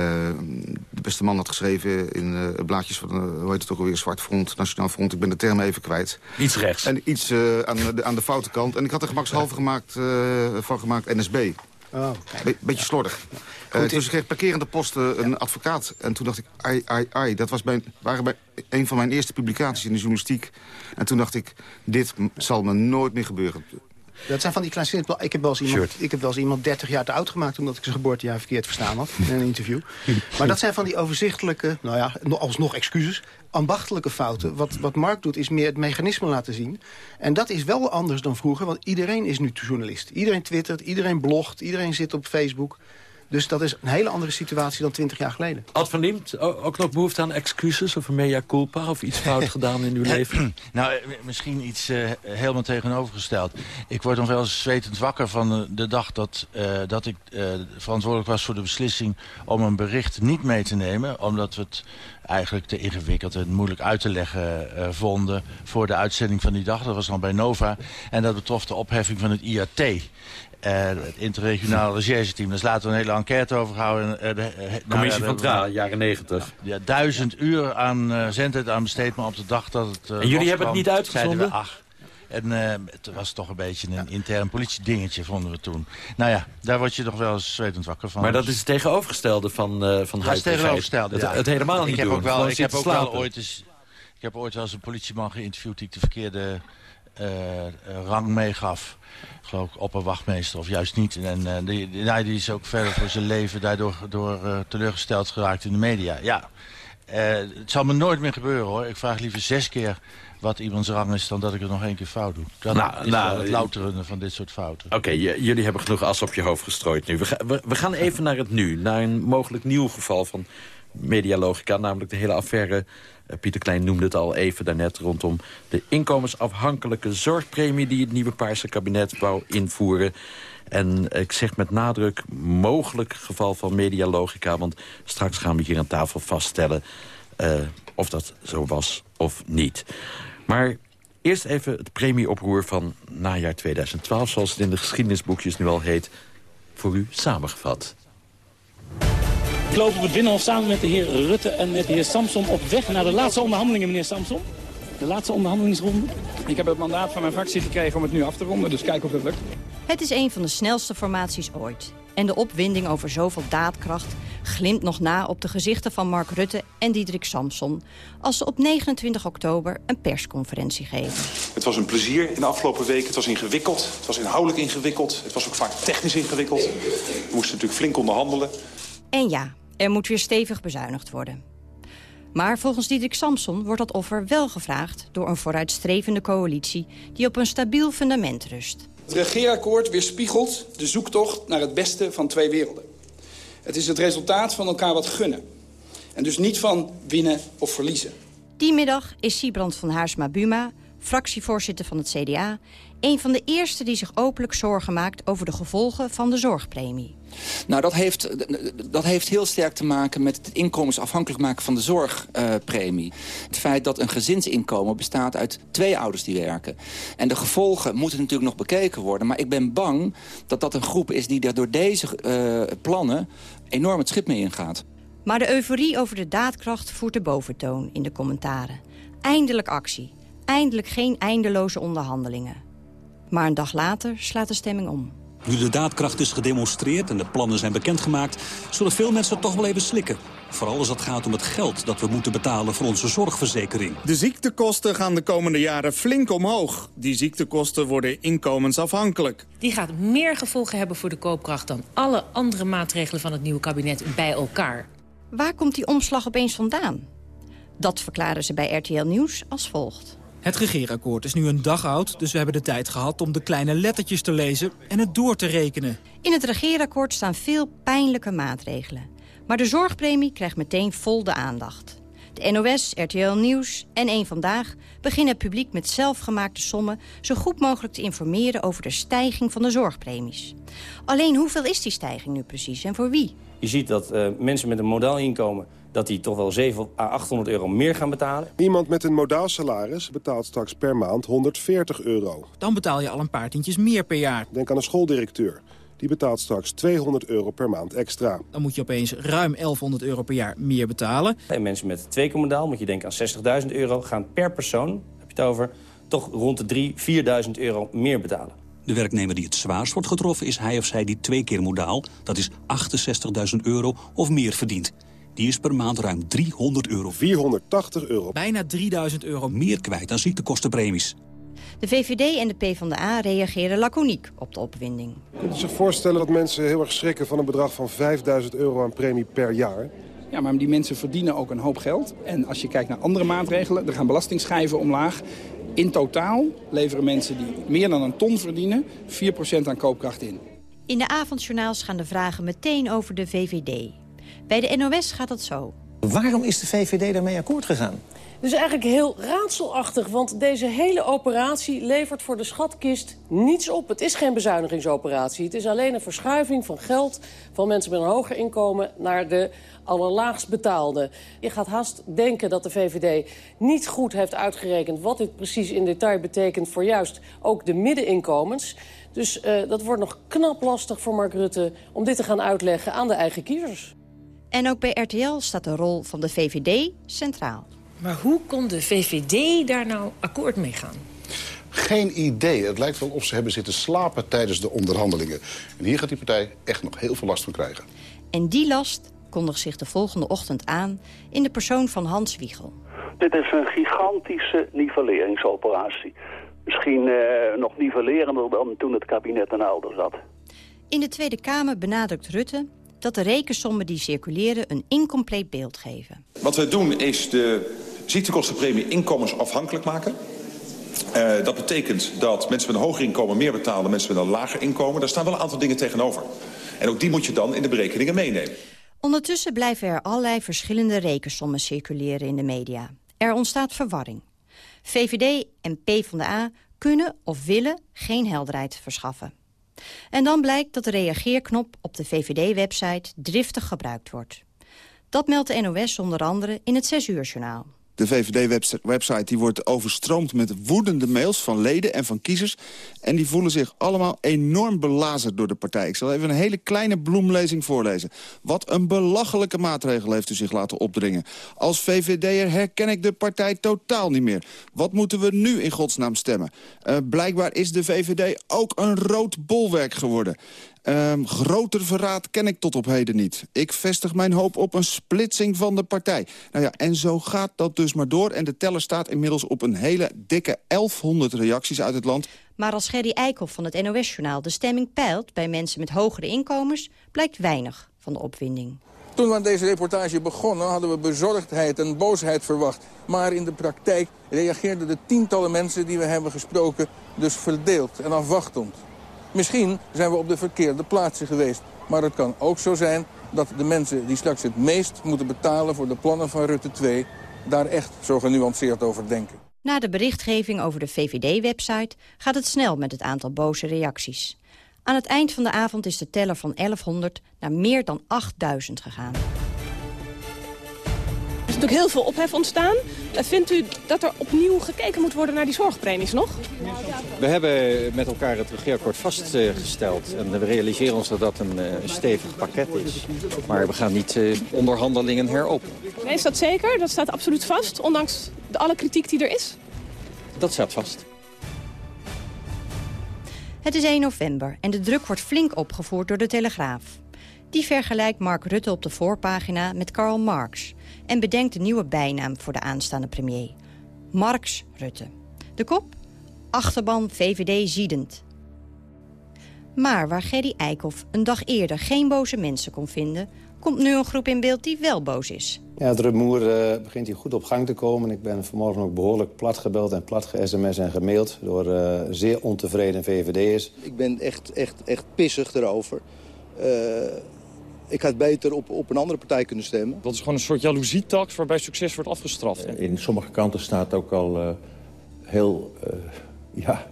de beste man had geschreven in uh, blaadjes van, uh, hoe heet het ook alweer, Zwart Front, Nationaal Front. Ik ben de term even kwijt. Iets rechts. En iets aan, de, aan de foute kant. En ik had er gemakshalve gemaakt, van gemaakt NSB. Oh, Be beetje slordig. Uh, dus ik kreeg parkerende posten een advocaat. En toen dacht ik, ai, ai, ai. Dat was bij, waren bij een van mijn eerste publicaties in de journalistiek. En toen dacht ik, dit zal me nooit meer gebeuren. Dat zijn van die kleine Ik heb wel eens iemand, ik heb wel eens iemand 30 jaar te oud gemaakt... omdat ik zijn geboortejaar verkeerd verstaan had in een interview. Maar dat zijn van die overzichtelijke, nou ja, alsnog excuses... ambachtelijke fouten. Wat, wat Mark doet is meer het mechanisme laten zien. En dat is wel anders dan vroeger, want iedereen is nu journalist. Iedereen twittert, iedereen blogt, iedereen zit op Facebook... Dus dat is een hele andere situatie dan twintig jaar geleden. Ad van Diemt, ook nog behoefte aan excuses of een mea culpa... of iets fout gedaan in uw leven? nou, eh, misschien iets uh, helemaal tegenovergesteld. Ik word nog wel eens zwetend wakker van de dag dat, uh, dat ik uh, verantwoordelijk was voor de beslissing... om een bericht niet mee te nemen, omdat we het eigenlijk te ingewikkeld en moeilijk uit te leggen vonden... voor de uitzending van die dag. Dat was dan bij Nova. En dat betrof de opheffing van het IAT. Het interregionale rechercheteam. Daar is later een hele enquête over gehouden. Uh, de, uh, Commissie van Tra, jaren negentig. Ja, duizend uur aan uh, zendtijd aan besteed, maar op de dag dat het... en jullie hebben het niet uitgezonden? We, ach, en het was toch een beetje een intern politiedingetje, vonden we toen. Nou ja, daar word je toch wel eens zwetend wakker van. Maar dat is het tegenovergestelde van, uh, van Dat is tegenovergestelde, het, het, helemaal niet ik heb doen. Ook wel, ik heb ook wel ooit eens... Ik heb ooit wel eens een politieman geïnterviewd die ik de verkeerde rang meegaf geloof ik, opperwachtmeester of juist niet. En uh, die, die, die, is ook verder voor zijn leven daardoor door, uh, teleurgesteld geraakt in de media. Ja, het zal me nooit meer gebeuren hoor. Ik vraag liever zes keer wat iemands rang is dan dat ik het nog één keer fout doe. Dat nou, is nou, het louterende van dit soort fouten. Oké, okay, jullie hebben genoeg as op je hoofd gestrooid nu. We, ga, we, we, gaan even naar het nu, naar een mogelijk nieuw geval van medialogica, namelijk de hele affaire eh, Pieter Klein noemde het al even daarnet... rondom de inkomensafhankelijke zorgpremie... die het nieuwe Paarse kabinet wou invoeren. En ik zeg met nadruk mogelijk geval van medialogica... want straks gaan we hier aan tafel vaststellen... Uh, of dat zo was of niet. Maar eerst even het premieoproer van najaar 2012... zoals het in de geschiedenisboekjes nu al heet, voor u samengevat. Ik loop op het Binnenhof samen met de heer Rutte en met de heer Samson op weg naar de laatste onderhandelingen, meneer Samson. De laatste onderhandelingsronde. Ik heb het mandaat van mijn fractie gekregen om het nu af te ronden, dus kijk of het lukt. Het is een van de snelste formaties ooit. En de opwinding over zoveel daadkracht glimt nog na op de gezichten van Mark Rutte en Diederik Samson... als ze op 29 oktober een persconferentie geven. Het was een plezier in de afgelopen weken. Het was ingewikkeld. Het was inhoudelijk ingewikkeld. Het was ook vaak technisch ingewikkeld. We moesten natuurlijk flink onderhandelen. En ja, er moet weer stevig bezuinigd worden. Maar volgens Diederik Samson wordt dat offer wel gevraagd... door een vooruitstrevende coalitie die op een stabiel fundament rust. Het regeerakkoord weerspiegelt de zoektocht naar het beste van twee werelden. Het is het resultaat van elkaar wat gunnen. En dus niet van winnen of verliezen. Die middag is Siebrand van Haarsma-Buma, fractievoorzitter van het CDA... een van de eerste die zich openlijk zorgen maakt over de gevolgen van de zorgpremie. Nou, dat heeft, dat heeft heel sterk te maken met het inkomensafhankelijk maken van de zorgpremie. het feit dat een gezinsinkomen bestaat uit twee ouders die werken. En de gevolgen moeten natuurlijk nog bekeken worden. Maar ik ben bang dat dat een groep is die er door deze uh, plannen enorm het schip mee ingaat. Maar de euforie over de daadkracht voert de boventoon in de commentaren. Eindelijk actie. Eindelijk geen eindeloze onderhandelingen. Maar een dag later slaat de stemming om. Nu de daadkracht is gedemonstreerd en de plannen zijn bekendgemaakt... zullen veel mensen toch wel even slikken. Vooral als het gaat om het geld dat we moeten betalen voor onze zorgverzekering. De ziektekosten gaan de komende jaren flink omhoog. Die ziektekosten worden inkomensafhankelijk. Die gaat meer gevolgen hebben voor de koopkracht... dan alle andere maatregelen van het nieuwe kabinet bij elkaar. Waar komt die omslag opeens vandaan? Dat verklaren ze bij RTL Nieuws als volgt. Het regeerakkoord is nu een dag oud, dus we hebben de tijd gehad om de kleine lettertjes te lezen en het door te rekenen. In het regeerakkoord staan veel pijnlijke maatregelen. Maar de zorgpremie krijgt meteen vol de aandacht. De NOS, RTL Nieuws en Eén Vandaag beginnen het publiek met zelfgemaakte sommen... zo goed mogelijk te informeren over de stijging van de zorgpremies. Alleen hoeveel is die stijging nu precies en voor wie? Je ziet dat uh, mensen met een modaal inkomen dat die toch wel 700 à 800 euro meer gaan betalen. Iemand met een modaal salaris betaalt straks per maand 140 euro. Dan betaal je al een paar tientjes meer per jaar. Denk aan een schooldirecteur. Die betaalt straks 200 euro per maand extra. Dan moet je opeens ruim 1100 euro per jaar meer betalen. En mensen met twee modaal, moet je denken aan 60.000 euro... gaan per persoon, heb je het over, toch rond de 3.000, 4.000 euro meer betalen. De werknemer die het zwaarst wordt getroffen is hij of zij die twee keer modaal... dat is 68.000 euro of meer verdient. Die is per maand ruim 300 euro. 480 euro. Bijna 3000 euro meer kwijt aan ziektekostenpremies. De VVD en de PvdA reageren laconiek op de opwinding. Kunt u zich voorstellen dat mensen heel erg schrikken van een bedrag van 5000 euro aan premie per jaar? Ja, maar die mensen verdienen ook een hoop geld. En als je kijkt naar andere maatregelen, er gaan belastingschijven omlaag. In totaal leveren mensen die meer dan een ton verdienen 4% aan koopkracht in. In de avondjournaals gaan de vragen meteen over de VVD. Bij de NOS gaat het zo. Waarom is de VVD daarmee akkoord gegaan? Dus eigenlijk heel raadselachtig, want deze hele operatie levert voor de schatkist niets op. Het is geen bezuinigingsoperatie. Het is alleen een verschuiving van geld van mensen met een hoger inkomen naar de allerlaagst betaalde. Je gaat haast denken dat de VVD niet goed heeft uitgerekend... wat dit precies in detail betekent voor juist ook de middeninkomens. Dus uh, dat wordt nog knap lastig voor Mark Rutte om dit te gaan uitleggen aan de eigen kiezers. En ook bij RTL staat de rol van de VVD centraal. Maar hoe kon de VVD daar nou akkoord mee gaan? Geen idee. Het lijkt wel of ze hebben zitten slapen tijdens de onderhandelingen. En hier gaat die partij echt nog heel veel last van krijgen. En die last kondigt zich de volgende ochtend aan in de persoon van Hans Wiegel. Dit is een gigantische nivelleringsoperatie. Misschien eh, nog nivellerender dan toen het kabinet een ouder zat. In de Tweede Kamer benadrukt Rutte dat de rekensommen die circuleren een incompleet beeld geven. Wat wij doen is de ziektekostenpremie inkomensafhankelijk maken. Uh, dat betekent dat mensen met een hoger inkomen meer betalen dan mensen met een lager inkomen. Daar staan wel een aantal dingen tegenover. En ook die moet je dan in de berekeningen meenemen. Ondertussen blijven er allerlei verschillende rekensommen circuleren in de media. Er ontstaat verwarring. VVD en PvdA kunnen of willen geen helderheid verschaffen. En dan blijkt dat de reageerknop op de VVD-website driftig gebruikt wordt. Dat meldt de NOS onder andere in het 6 uur journaal. De VVD-website die wordt overstroomd met woedende mails van leden en van kiezers. En die voelen zich allemaal enorm belazerd door de partij. Ik zal even een hele kleine bloemlezing voorlezen. Wat een belachelijke maatregel heeft u zich laten opdringen. Als VVD'er herken ik de partij totaal niet meer. Wat moeten we nu in godsnaam stemmen? Uh, blijkbaar is de VVD ook een rood bolwerk geworden. Um, groter verraad ken ik tot op heden niet. Ik vestig mijn hoop op een splitsing van de partij. Nou ja, en zo gaat dat dus maar door. En de teller staat inmiddels op een hele dikke 1100 reacties uit het land. Maar als Gerry Eikhoff van het NOS-journaal de stemming peilt... bij mensen met hogere inkomens, blijkt weinig van de opwinding. Toen we aan deze reportage begonnen hadden we bezorgdheid en boosheid verwacht. Maar in de praktijk reageerden de tientallen mensen die we hebben gesproken... dus verdeeld en afwachtend. Misschien zijn we op de verkeerde plaatsen geweest. Maar het kan ook zo zijn dat de mensen die straks het meest moeten betalen... voor de plannen van Rutte 2 daar echt zo genuanceerd over denken. Na de berichtgeving over de VVD-website gaat het snel met het aantal boze reacties. Aan het eind van de avond is de teller van 1100 naar meer dan 8000 gegaan natuurlijk heel veel ophef ontstaan. Eh, vindt u dat er opnieuw gekeken moet worden naar die zorgpremies nog? We hebben met elkaar het regeerakkoord vastgesteld. En we realiseren ons dat dat een, eh, stevig pakket is. Maar we gaan niet eh, onderhandelingen heropenen. Nee, is dat zeker? Dat staat absoluut vast, ondanks de alle kritiek die er is? Dat staat vast. Het is 1 november en de druk wordt flink opgevoerd door de Telegraaf. Die vergelijkt Mark Rutte op de voorpagina met Karl Marx... en bedenkt een nieuwe bijnaam voor de aanstaande premier. Marx Rutte. De kop? Achterban VVD ziedend. Maar waar Gerry Eikhoff een dag eerder geen boze mensen kon vinden... komt nu een groep in beeld die wel boos is. Ja, het rumoer uh, begint hier goed op gang te komen. Ik ben vanmorgen ook behoorlijk plat gebeld en plat ge-sms en gemaild... door uh, zeer ontevreden VVD'ers. Ik ben echt, echt, echt pissig erover. Uh, ik had beter op, op een andere partij kunnen stemmen. Dat is gewoon een soort jaloezietax waarbij succes wordt afgestraft. In sommige kanten staat ook al heel... ja,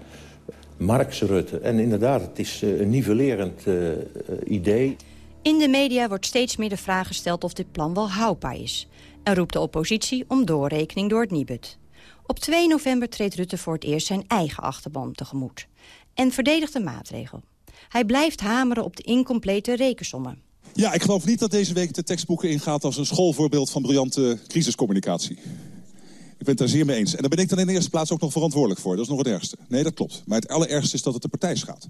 Marx Rutte. En inderdaad, het is een nivellerend idee. In de media wordt steeds meer de vraag gesteld of dit plan wel houdbaar is. En roept de oppositie om doorrekening door het Nibud. Op 2 november treedt Rutte voor het eerst zijn eigen achterban tegemoet. En verdedigt de maatregel. Hij blijft hameren op de incomplete rekensommen. Ja, ik geloof niet dat deze week de tekstboeken ingaat als een schoolvoorbeeld van briljante crisiscommunicatie. Ik ben het daar zeer mee eens. En daar ben ik dan in de eerste plaats ook nog verantwoordelijk voor. Dat is nog het ergste. Nee, dat klopt. Maar het allerergste is dat het de partij schaadt.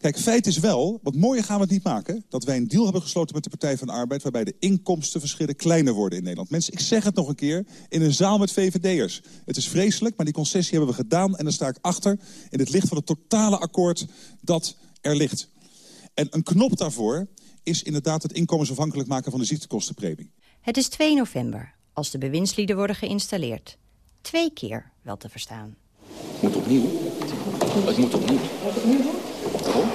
Kijk, feit is wel, wat mooier gaan we het niet maken... dat wij een deal hebben gesloten met de Partij van de Arbeid... waarbij de inkomstenverschillen kleiner worden in Nederland. Mensen, ik zeg het nog een keer, in een zaal met VVD'ers. Het is vreselijk, maar die concessie hebben we gedaan... en daar sta ik achter in het licht van het totale akkoord dat er ligt. En een knop daarvoor is inderdaad het inkomensafhankelijk maken van de ziektekostenpremie. Het is 2 november, als de bewindslieden worden geïnstalleerd. Twee keer wel te verstaan. Moet opnieuw. Het moet opnieuw. Waarom?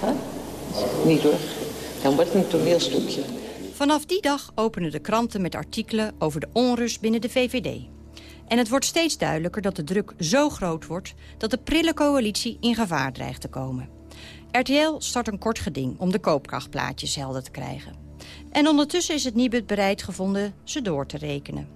Huh? Niet hoor. Dan wordt het een toneelstukje. Vanaf die dag openen de kranten met artikelen over de onrust binnen de VVD. En het wordt steeds duidelijker dat de druk zo groot wordt... dat de prille coalitie in gevaar dreigt te komen. RTL start een kort geding om de koopkrachtplaatjes helder te krijgen. En ondertussen is het Nibud bereid gevonden ze door te rekenen.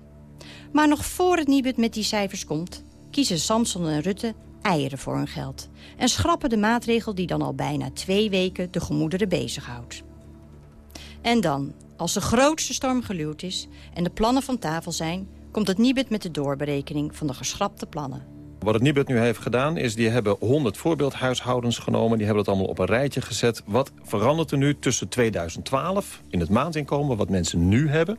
Maar nog voor het Nibud met die cijfers komt... kiezen Samson en Rutte eieren voor hun geld. En schrappen de maatregel die dan al bijna twee weken de gemoederen bezighoudt. En dan, als de grootste storm geluwd is en de plannen van tafel zijn... komt het Nibud met de doorberekening van de geschrapte plannen. Wat het Nibud nu heeft gedaan is, die hebben 100 voorbeeldhuishoudens genomen. Die hebben dat allemaal op een rijtje gezet. Wat verandert er nu tussen 2012 in het maandinkomen, wat mensen nu hebben...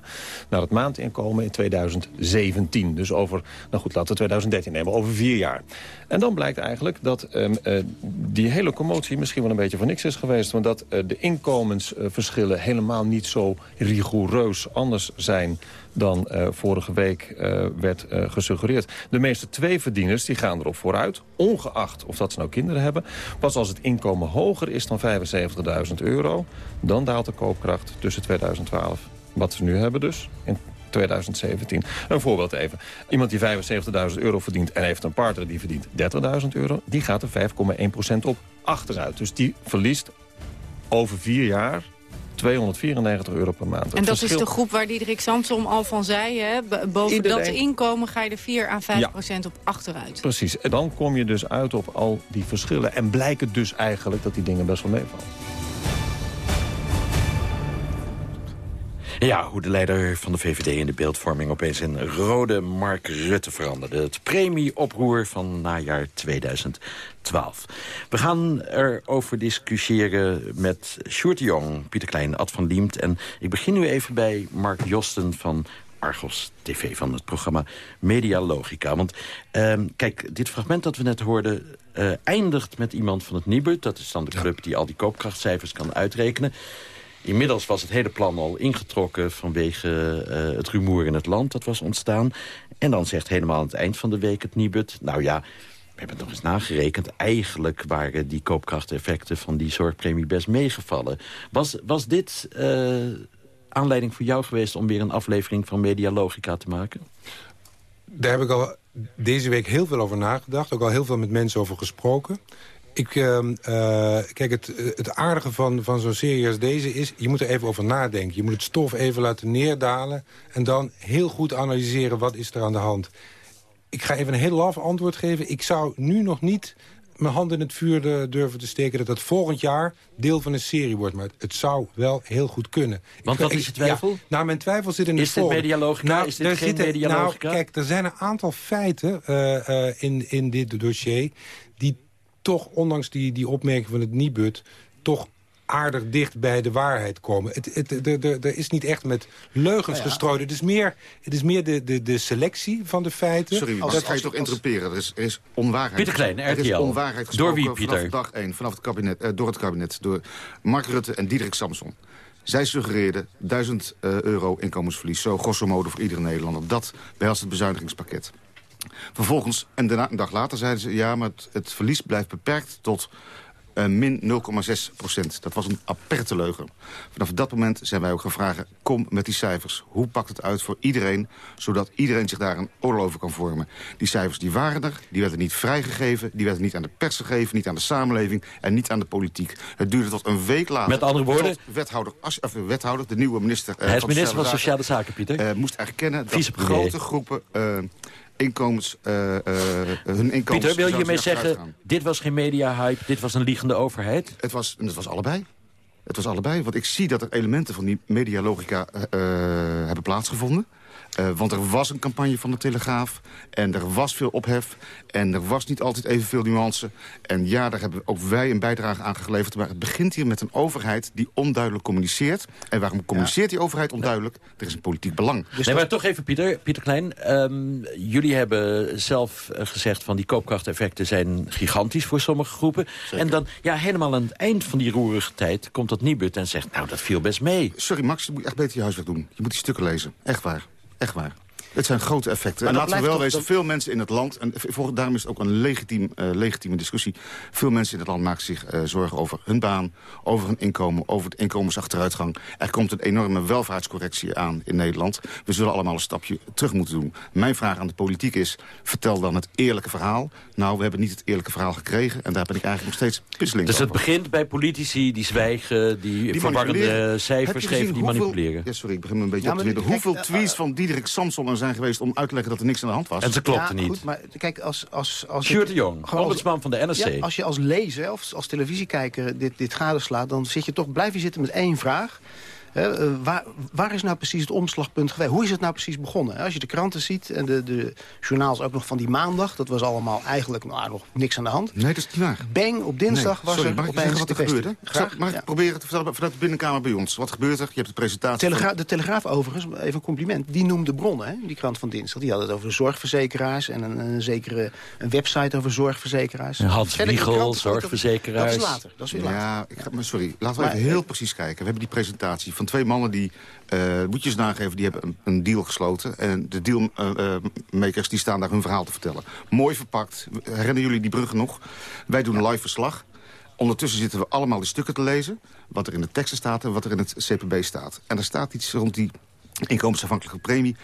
naar het maandinkomen in 2017. Dus over, nou goed, laten we 2013 nemen, over vier jaar. En dan blijkt eigenlijk dat um, uh, die hele commotie misschien wel een beetje voor niks is geweest. Want dat uh, de inkomensverschillen helemaal niet zo rigoureus anders zijn dan uh, vorige week uh, werd uh, gesuggereerd. De meeste tweeverdieners die gaan erop vooruit, ongeacht of dat ze nou kinderen hebben. Pas als het inkomen hoger is dan 75.000 euro, dan daalt de koopkracht tussen 2012. Wat ze nu hebben dus, in 2017. Een voorbeeld even. Iemand die 75.000 euro verdient en heeft een partner die verdient 30.000 euro... die gaat er 5,1% op achteruit. Dus die verliest over vier jaar 294 euro per maand. En dat is de groep waar Diederik Samsom al van zei. Hè? Boven Iedereen... dat inkomen ga je er 4 à 5 ja. procent op achteruit. Precies. En dan kom je dus uit op al die verschillen. En blijkt het dus eigenlijk dat die dingen best wel meevallen. Ja, hoe de leider van de VVD in de beeldvorming opeens in rode Mark Rutte veranderde. Het premieoproer van najaar 2012. We gaan erover discussiëren met Sjoerd Jong, Pieter Klein, Ad van Liemt. En ik begin nu even bij Mark Josten van Argos TV van het programma Media Logica. Want uh, kijk, dit fragment dat we net hoorden... Uh, eindigt met iemand van het Nibud. Dat is dan de club die al die koopkrachtcijfers kan uitrekenen. Inmiddels was het hele plan al ingetrokken vanwege uh, het rumoer in het land dat was ontstaan. En dan zegt helemaal aan het eind van de week het Nibud... nou ja, we hebben nog eens nagerekend. Eigenlijk waren die koopkrachteffecten van die zorgpremie best meegevallen. Was, was dit uh, aanleiding voor jou geweest om weer een aflevering van Media Logica te maken? Daar heb ik al deze week heel veel over nagedacht. Ook al heel veel met mensen over gesproken. Ik, uh, uh, kijk, het, het aardige van, van zo'n serie als deze is... je moet er even over nadenken. Je moet het stof even laten neerdalen... en dan heel goed analyseren wat is er aan de hand. Ik ga even een heel laf antwoord geven. Ik zou nu nog niet mijn hand in het vuur durven te steken... dat dat volgend jaar deel van een serie wordt. Maar het zou wel heel goed kunnen. Want wat is je twijfel? Ja, nou, mijn twijfel zit in de Is dit medialogica? Nou, is dit geen medialogica? Nou, kijk, er zijn een aantal feiten uh, uh, in, in dit dossier... toch, ondanks die, die opmerking van het Nibud... toch aardig dicht bij de waarheid komen. Het, het, er is niet echt met leugens gestrooid. Het is meer, het is meer de, de, de selectie van de feiten. Sorry, dat ga je toch interpreteren. Er is, er is onwaarheid. Pieter Klein, RTL. Er is onwaarheid gesproken door wie, Pieter? vanaf dag 1, vanaf het kabinet, uh, door het kabinet. Door Mark Rutte en Diederik Samson. Zij suggereerden 1000 uh, euro inkomensverlies, zo grosso modo voor iedere Nederlander. Dat behelst het bezuinigingspakket. Vervolgens, en daarna, een dag later zeiden ze... ja, maar het, het verlies blijft beperkt tot uh, min 0,6 procent. Dat was een aperte leugen. Vanaf dat moment zijn wij ook gaan vragen... kom met die cijfers. Hoe pakt het uit voor iedereen... zodat iedereen zich daar een oorlog over kan vormen? Die cijfers die waren er, die werden niet vrijgegeven... die werden niet aan de pers gegeven, niet aan de samenleving... en niet aan de politiek. Het duurde tot een week later... Met andere woorden... Wethouder, of, wethouder, de nieuwe minister... Uh, Hij is minister van Sociale Zaken, Pieter. Uh, moest erkennen dat grote groepen inkomens, uh, uh, hun inkomens... Pieter, wil je hiermee zeggen, dit was geen media-hype, dit was een liegende overheid? Het was, het was allebei. Het was allebei, want ik zie dat er elementen van die medialogica uh, hebben plaatsgevonden. Uh, want er was een campagne van de Telegraaf. En er was veel ophef. En er was niet altijd evenveel nuance. En ja, daar hebben ook wij een bijdrage aan geleverd. Maar het begint hier met een overheid die onduidelijk communiceert. En waarom communiceert die overheid onduidelijk? Er is een politiek belang. Dus nee, maar toch even, Pieter, Pieter Klein. Um, jullie hebben zelf gezegd van die koopkrachteffecten zijn gigantisch voor sommige groepen. Zeker. En dan, ja, helemaal aan het eind van die roerige tijd komt dat Nibud en zegt, nou, dat viel best mee. Sorry, Max, je moet echt beter je huiswerk doen. Je moet die stukken lezen. Echt waar. Echt waar. Het zijn grote effecten. Maar en laten we wel wezen, veel mensen in het land... en daarom is het ook een legitiem, uh, legitieme discussie... veel mensen in het land maken zich uh, zorgen over hun baan... over hun inkomen, over het inkomensachteruitgang. Er komt een enorme welvaartscorrectie aan in Nederland. We zullen allemaal een stapje terug moeten doen. Mijn vraag aan de politiek is, vertel dan het eerlijke verhaal. Nou, we hebben niet het eerlijke verhaal gekregen... en daar ben ik eigenlijk nog steeds pisseling Dus het begint bij politici die zwijgen... die, die verwarrende cijfers geven, die hoeveel, manipuleren? Ja, sorry, ik begin me een beetje ja, op te. Hoeveel uh, tweets van Diederik Samson en zijn geweest om uit te leggen dat er niks aan de hand was. En ze klopte ja, niet. Goed, maar kijk, als... als, als Sjoerd de Jong, ombudsman van de NSC. Ja, als je als lezer of als televisiekijker dit, dit gadeslaat... dan zit je toch, blijf je zitten met één vraag. Uh, waar, waar, is nou precies het omslagpunt geweest? Hoe is het nou precies begonnen? Als je de kranten ziet en de, de journaals ook nog van die maandag... dat was allemaal eigenlijk nou, nog niks aan de hand. Nee, dat is niet waar. Bang, op dinsdag nee, was sorry, er mag opeens wat er gebeurde? Graag, mag ik ja. proberen te vertellen vanuit de binnenkamer bij ons? Wat gebeurt er? Je hebt de presentatie... Telegra van... De Telegraaf overigens, even een compliment, die noemde bronnen, hè, die krant van dinsdag. Die hadden het over de zorgverzekeraars en een, een zekere een website over zorgverzekeraars. Hans Wiegel, zorgverzekeraars. Dat is later, dat is weer later. Ja, ik ga, maar sorry, laten we maar, even heel precies kijken. We hebben die presentatie van twee mannen die uh, boetjes nageven, die hebben een, een deal gesloten. En de dealmakers uh, die staan daar hun verhaal te vertellen. Mooi verpakt. Herinneren jullie die bruggen nog? Wij doen een live verslag. Ondertussen zitten we allemaal die stukken te lezen. Wat er in de teksten staat en wat er in het CPB staat. En er staat iets rond die inkomensafhankelijke premie,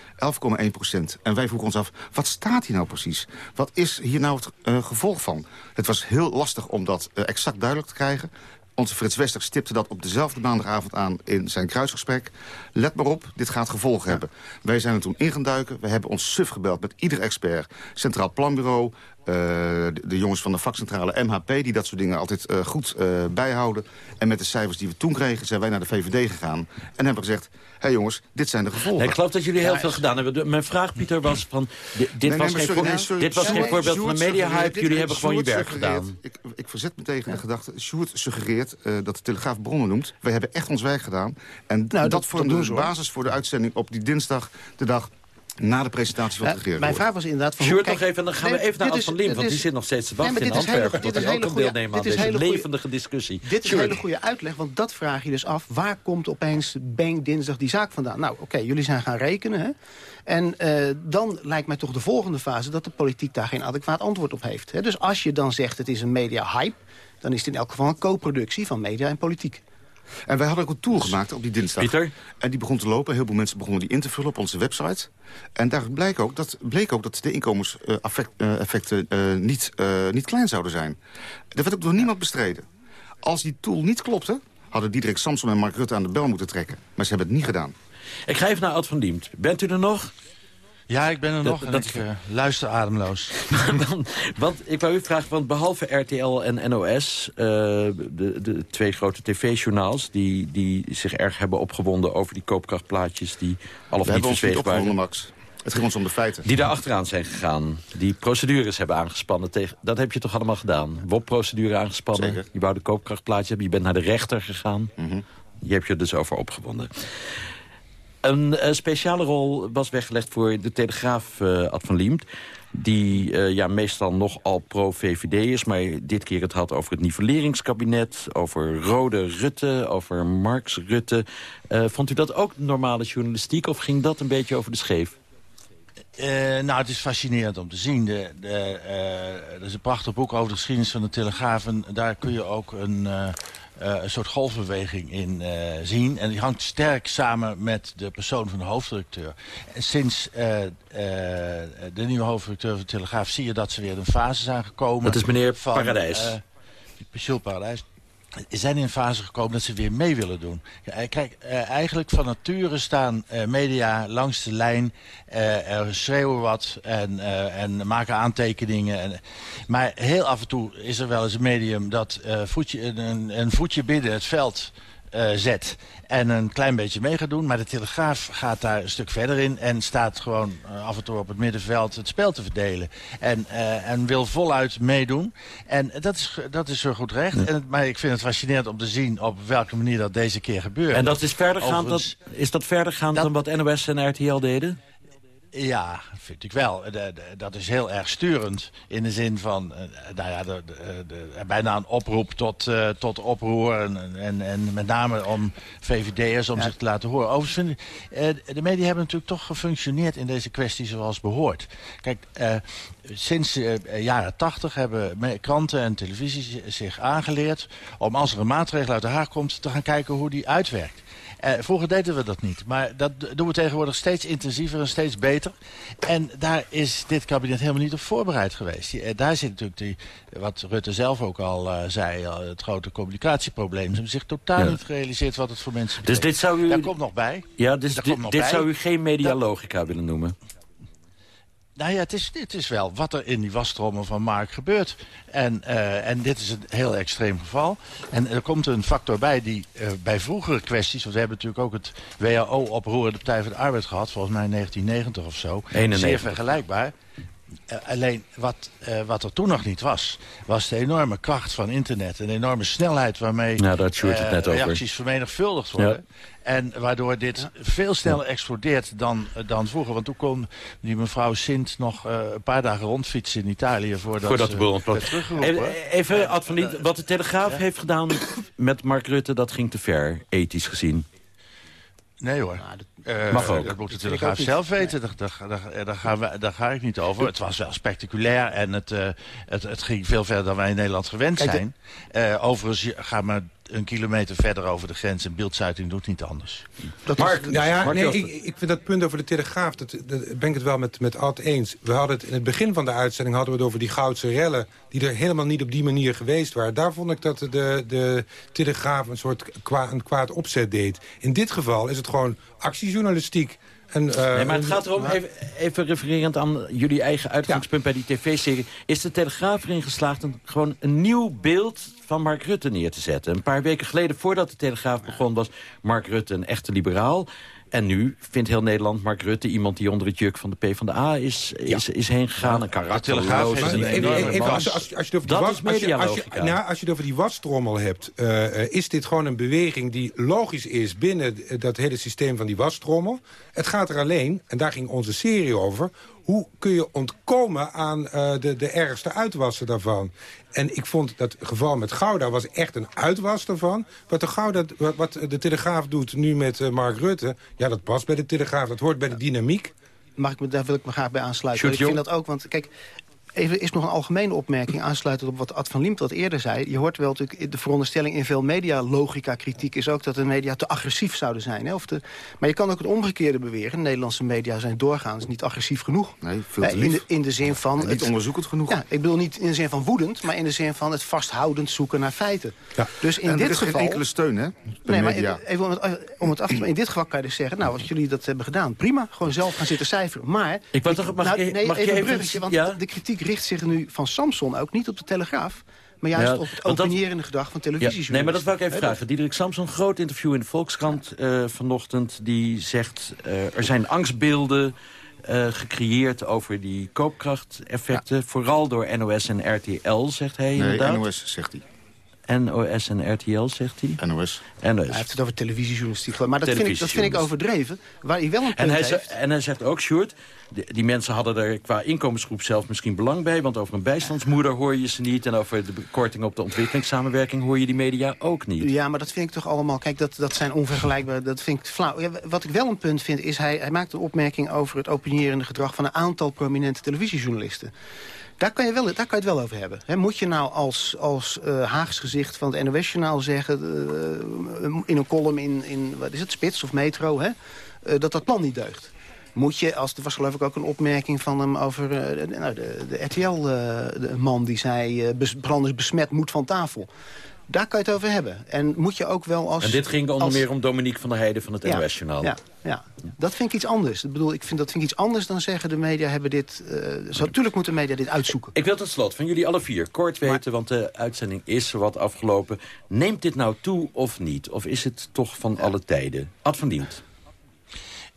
11,1 procent. En wij vroegen ons af, wat staat hier nou precies? Wat is hier nou het uh, gevolg van? Het was heel lastig om dat uh, exact duidelijk te krijgen. Onze Frits Wester stipte dat op dezelfde maandagavond aan in zijn kruisgesprek. Let maar op, dit gaat gevolgen hebben. Wij zijn er toen in gaan duiken. We hebben ons suf gebeld met ieder expert. Centraal Planbureau, uh, de, de, jongens van de vakcentrale MHP... die dat soort dingen altijd uh, goed uh, bijhouden. En met de cijfers die we toen kregen zijn wij naar de VVD gegaan. En hebben gezegd, hé hey jongens, dit zijn de gevolgen. Nee, ik geloof dat jullie heel ja, veel gedaan hebben. Mijn vraag, Pieter, was van... Dit, dit nee, was, nee, geen, sorry, nee, sorry, dit was geen voorbeeld van een media-hype. Jullie hebben gewoon je werk gedaan. Ik, ik verzet me tegen de gedachte... Sjoerd suggereert uh, dat de Telegraaf bronnen noemt. Wij hebben echt ons werk gedaan. En nou, dat, dat vormde de basis voor de uitzending op die dinsdag... de dag na de presentatie van het regering. Mijn vraag was inderdaad... Van, Sjoerd, nog even, dan gaan we even naar Ad van Liem, want die zit nog steeds te wachten nee, in Antwerpen. Dit is ook een deelnemer aan deze levendige discussie. Dit is een hele goede uitleg, want dat vraag je dus af. Waar komt opeens bang dinsdag die zaak vandaan? Nou, oké, okay, jullie zijn gaan rekenen, hè? En uh, dan lijkt mij toch de volgende fase... dat de politiek daar geen adequaat antwoord op heeft. Hè? Dus als je dan zegt het is een media-hype... dan is het in elk geval een co-productie van media en politiek. En wij hadden ook een tour gemaakt op die dinsdag. Pieter? En die begon te lopen. Heel veel mensen begonnen die in te vullen op onze website. En daar bleek ook dat, bleek ook dat de inkomenseffecten uh, niet, uh, niet klein zouden zijn. Dat werd ook door niemand bestreden. Als die tool niet klopte, hadden Diederik Samson en Mark Rutte aan de bel moeten trekken. Maar ze hebben het niet gedaan. Ik ga even naar Ad van Diemt. Bent u er nog? Ja, ik ben er nog dat, en ik uh, luister ademloos. want ik wou u vragen, want behalve RTL en NOS... Uh, de, de twee grote tv-journaals die, die zich erg hebben opgewonden... over die koopkrachtplaatjes die al of We niet verzweegd waren... Max. Het ging ons om de feiten. Die daar achteraan zijn gegaan. Die procedures hebben aangespannen. Tegen, dat heb je toch allemaal gedaan? WOP-procedure aangespannen. Zeker. Je wou de koopkrachtplaatje hebben. Je bent naar de rechter gegaan. Mhm. Je hebt je er dus over opgewonden. Een eh, speciale rol was weggelegd voor de Telegraaf eh Ad van Liemt. Die eh, ja, meestal nogal pro-VVD is. Maar dit keer het had over het nivelleringskabinet. Over Rode Rutte. Over Marx Rutte. Vond u dat ook normale journalistiek? Of ging dat een beetje over de scheef? Eh, nou, het is fascinerend om te zien. De, de, eh, er is een prachtig boek over de geschiedenis van de Telegraaf. En daar kun je ook een, eh, een soort golfbeweging in zien. En die hangt sterk samen met de persoon van de hoofdredacteur. En sinds de nieuwe hoofdredacteur van de Telegraaf... zie je dat ze weer in een fase zijn gekomen. Dat is meneer van, Paradijs. Jules Paradijs zijn in een fase gekomen dat ze weer mee willen doen. Eh, kijk, eh, eigenlijk van nature staan eh, media langs de lijn, schreeuwen wat en, en maken aantekeningen. En, maar heel af en toe is er wel eens een medium dat voetje, een, een voetje binnen het veld eh, zet en een klein beetje mee gaat doen. Maar de Telegraaf gaat daar een stuk verder in en staat gewoon eh, af en toe op het middenveld het spel te verdelen. En, eh, en wil voluit meedoen. En dat is, dat is zo goed recht. En, maar ik vind het fascinerend om te zien op welke manier dat deze keer gebeurt. En dat is verdergaand, dat, Overigens- is dat verdergaand dan wat NOS en RTL deden? Ja, vind ik wel. Dat is heel erg sturend. In de zin van, eh, nou ja, de, de, de- bijna een oproep tot, eh, tot oproer. En, en, en met name om VVD'ers om zich te laten horen. Overigens vind ik, eh, de media hebben natuurlijk toch gefunctioneerd in deze kwestie zoals behoort. Kijk, eh, sinds de jaren tachtig hebben kranten en televisie zi- zich aangeleerd... om als er een maatregel uit de Haag komt te gaan kijken hoe die uitwerkt. Eh, vroeger deden we dat niet, maar dat doen we tegenwoordig steeds intensiever en steeds beter. En daar is dit kabinet helemaal niet op voorbereid geweest. Die- eh, daar zit natuurlijk, die, wat Rutte zelf ook al eh, zei, al het grote communicatieprobleem. Ze hebben zich totaal Ja. niet gerealiseerd wat het voor mensen Dus betekent. dit zou u... Daar komt nog bij. Ja, dus dit, bij. zou u geen medialogica willen noemen? Nou ja, het is, het is wel wat er in die wastrommel van Mark gebeurt. En, eh, en dit is een heel extreem geval. En er komt een factor bij die eh, bij vroegere kwesties... want we hebben natuurlijk ook het WHO-oproer de Partij van de Arbeid gehad... volgens mij in 1990 of zo. 91. Zeer vergelijkbaar. Eh, alleen wat, eh, wat er toen nog niet was... was de enorme kracht van internet. En de enorme snelheid waarmee Sjoerd het eh, net over. reacties vermenigvuldigd worden. En waardoor dit veel sneller explodeert dan, dan vroeger. Want toen kon die mevrouw Sint nog eh, een paar dagen rondfietsen in Italië... voordat, Voordat de ze boel werd ontploft. teruggeroepen. Even, even Ad van Lient, wat de Telegraaf heeft gedaan met Mark Rutte... dat ging te ver, ethisch gezien. Nee hoor. Eh, Mag ook. Dat moet de Dat Telegraaf niet. zelf weten. Daar, daar, daar, daar, gaan we, daar ga ik niet over. Het was wel spectaculair en het, eh, het, het ging veel verder dan wij in Nederland gewend Kijk, de- zijn. Eh, overigens ga maar een kilometer verder over de grens en beeldzeiting doet niet anders. Mark, nou ja, Mark nee, ik, ik vind dat punt over de Telegraaf, dat, dat ben ik het wel met, met Ad eens. We hadden het in het begin van de uitzending hadden we het over die Goudse rellen... die er helemaal niet op die manier geweest waren. Daar vond ik dat de, de Telegraaf een soort kwa, een kwaad opzet deed. In dit geval is het gewoon actiejournalistiek. En, eh, Nee, maar het gaat erom, even, even refererend aan jullie eigen uitgangspunt bij die tv-serie. Is de Telegraaf erin geslaagd om gewoon een nieuw beeld van Mark Rutte neer te zetten? Een paar weken geleden, voordat de Telegraaf begon, was Mark Rutte een echte liberaal. En nu vindt heel Nederland Mark Rutte iemand die onder het juk van de PvdA is, is, is heen gegaan. Een karakterloos. Als, je het over die Dat was- is als je- als je- medialogica. nou, als je het over die wastrommel hebt... eh, is dit gewoon een beweging die logisch is binnen dat hele systeem van die wastrommel. Het gaat er alleen, en daar ging onze serie over... hoe kun je ontkomen aan eh, de, de ergste uitwassen daarvan? En ik vond dat geval met Gouda was echt een uitwas daarvan. Wat de, Gouda, wat, wat de Telegraaf doet nu met eh, Mark Rutte... ja, dat past bij de Telegraaf, dat hoort bij de dynamiek. Mag ik me, daar wil ik me graag bij aansluiten. Ik vind dat ook, want kijk... Even is nog een algemene opmerking aansluitend op wat Ad van Liemt wat eerder zei. Je hoort wel natuurlijk, de veronderstelling in veel media-logica-kritiek is ook dat de media te agressief zouden zijn. Hè? Of te, maar je kan ook het omgekeerde beweren. Nederlandse media zijn doorgaans niet agressief genoeg. Nee, veel te Eh, in, de, lief. in de zin van... Niet het- onderzoekend genoeg. Ja, ik bedoel niet in de zin van woedend, maar in de zin van het vasthoudend zoeken naar feiten. Dus in en dit er is geval... geen enkele steun, hè? Nee, maar media. even om het, om het af te In dit geval kan je dus zeggen, nou, als jullie dat hebben gedaan, prima. Gewoon zelf gaan zitten cijferen. Maar, Ik wou toch- mag nou, ik- nee, mag ik even een bruggetje, want ja? de kritiek richt zich nu van Samson ook niet op de Telegraaf, maar juist Ja, op het want dat- opinierende gedrag van Ja, televisiejournalisten. nee, maar dat wou ik even vragen. Diederik Samson, groot interview in de Volkskrant eh, vanochtend. Die zegt, eh, er zijn angstbeelden. uh, gecreëerd over die koopkrachteffecten. Vooral door NOS en RTL, zegt hij nee, inderdaad. NOS zegt hij. NOS en RTL, zegt hij? NOS. NOS. Hij heeft het over televisiejournalistiek. Maar dat vind, ik, dat vind ik overdreven. Waar hij wel een punt en hij heeft... Zegt, en hij zegt ook, Sjoerd, die, die, mensen hadden er qua inkomensgroep zelf misschien belang bij. Want over een bijstandsmoeder hoor je ze niet. En over de bekorting op de ontwikkelingssamenwerking hoor je die media ook niet. Ja, maar dat vind ik toch allemaal... Kijk, dat, dat zijn onvergelijkbare... Dat vind ik flauw. Ja, wat ik wel een punt vind, is hij, hij maakt een opmerking over het opinierende gedrag van een aantal prominente televisiejournalisten. Daar kan, je wel, daar kan je het wel over hebben. moet je nou als, als uh, Haags gezicht van het NOS-journaal zeggen... Uh, in een column in, in wat is het, Spits of Metro... Hè, dat dat plan niet deugt? Moet je, als er was geloof ik ook een opmerking van hem over nou, de, de RTL-man... die zei, branders besmet moet van tafel. Daar kan je het over hebben. En moet je ook wel als... En dit ging onder als... meer om Dominique van der Heijden van het NOS-journaal. Ja, ja, dat vind ik iets anders. Ik bedoel, ik vind, dat vind ik iets anders dan zeggen... de media hebben dit... Uh, zo, natuurlijk moeten media dit uitzoeken. Ik wil tot slot van jullie alle vier kort weten... want de uitzending is wat afgelopen. Neemt dit nou toe of niet? Of is het toch van alle tijden? Ad van Diemt.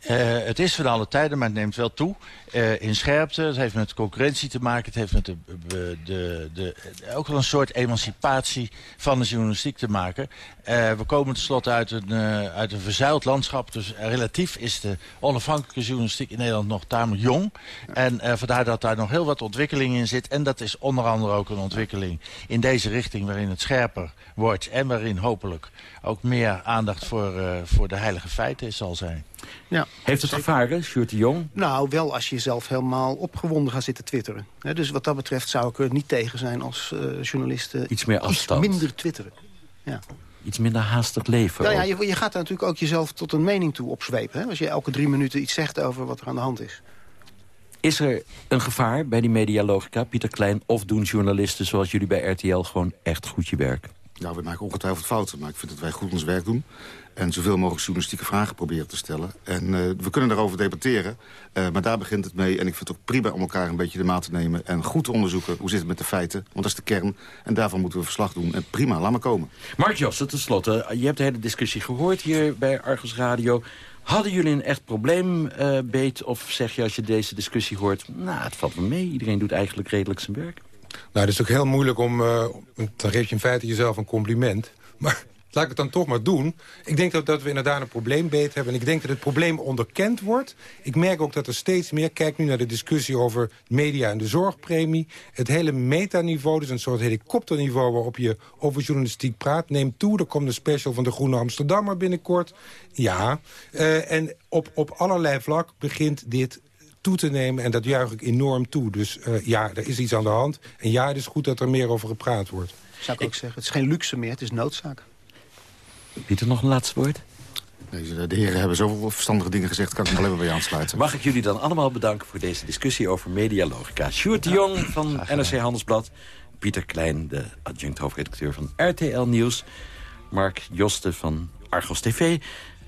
Uh, het is van alle tijden, maar het neemt wel toe. Uh, in scherpte, het heeft met concurrentie te maken. Het heeft met de, de, de, ook wel een soort emancipatie van de journalistiek te maken. Uh, we komen tenslotte uit een, uit een verzuild landschap. Dus relatief is de onafhankelijke journalistiek in Nederland nog tamelijk jong. En vandaar dat daar nog heel wat ontwikkeling in zit. En dat is onder andere ook een ontwikkeling in deze richting... waarin het scherper wordt en waarin hopelijk ook meer aandacht voor, voor de heilige feiten zal zijn. Ja, Heeft het gevaren, Sjoerd de Jong? Nou, wel als je jezelf helemaal opgewonden gaat zitten twitteren. He, dus wat dat betreft zou ik er niet tegen zijn als uh, journalisten... Iets meer afstand. Iets minder twitteren. Ja. Iets minder haastig leven. Nou ja, je, je, gaat er natuurlijk ook jezelf tot een mening toe opzwepen. Hè? Als je elke drie minuten iets zegt over wat er aan de hand is. Is er een gevaar bij die medialogica, Pieter Klein... of doen journalisten zoals jullie bij RTL gewoon echt goed je werk? Nou, we maken ongetwijfeld fouten, maar ik vind dat wij goed ons werk doen. En zoveel mogelijk journalistieke vragen proberen te stellen. En uh, we kunnen daarover debatteren, uh, maar daar begint het mee. En ik vind het ook prima om elkaar een beetje de maat te nemen... en goed te onderzoeken hoe zit het met de feiten. Want dat is de kern. En daarvan moeten we verslag doen. En prima, laat maar komen. Mark Jossen, tenslotte. Je hebt de hele discussie gehoord hier bij Argos Radio. Hadden jullie een echt probleembeet? Uh, of zeg je als je deze discussie hoort... nou, het valt wel mee, iedereen doet eigenlijk redelijk zijn werk? Nou, het is ook heel moeilijk om... Uh, dan geef je in feite jezelf een compliment. Maar laat ik het dan toch maar doen. Ik denk dat, dat we inderdaad een probleembeet hebben. En ik denk dat het probleem onderkend wordt. Ik merk ook dat er steeds meer... Kijk nu naar de discussie over media en de zorgpremie. Het hele metaniveau, dus een soort helikopterniveau... waarop je over journalistiek praat, neemt toe. Er komt een special van de Groene Amsterdammer binnenkort. Ja, uh, en op, op allerlei vlak begint dit toe te nemen. En dat juich ik enorm toe. Dus uh, ja, er is iets aan de hand. En ja, het is goed dat er meer over gepraat wordt. Zou ik ook zeggen. Het is geen luxe meer, het is noodzaak. Pieter, nog een laatste woord? Nee, de heren hebben zoveel verstandige dingen gezegd, kan ik me alleen maar bij aansluiten. Mag ik jullie dan allemaal bedanken voor deze discussie over medialogica. Sjoerd de Jong van NRC Handelsblad. Pieter Klein, de adjunct hoofdredacteur van RTL Nieuws. Mark Josten van Argos TV.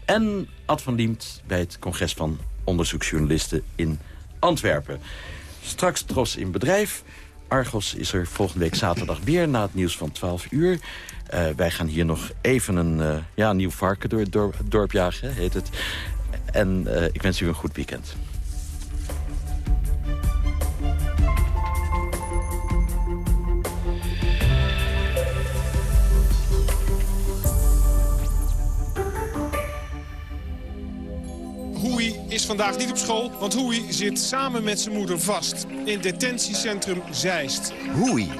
En Ad van Diemt bij het congres van onderzoeksjournalisten in Antwerpen. Straks Tros in bedrijf. Argos is er volgende week zaterdag weer na het nieuws van 12 uur. Uh, wij gaan hier nog even een uh, ja, nieuw varken door het dorp, dorp jagen, heet het. En uh, ik wens u een goed weekend. Hoei is vandaag niet op school, want Hoei zit samen met zijn moeder vast in detentiecentrum Zeist. Hoei,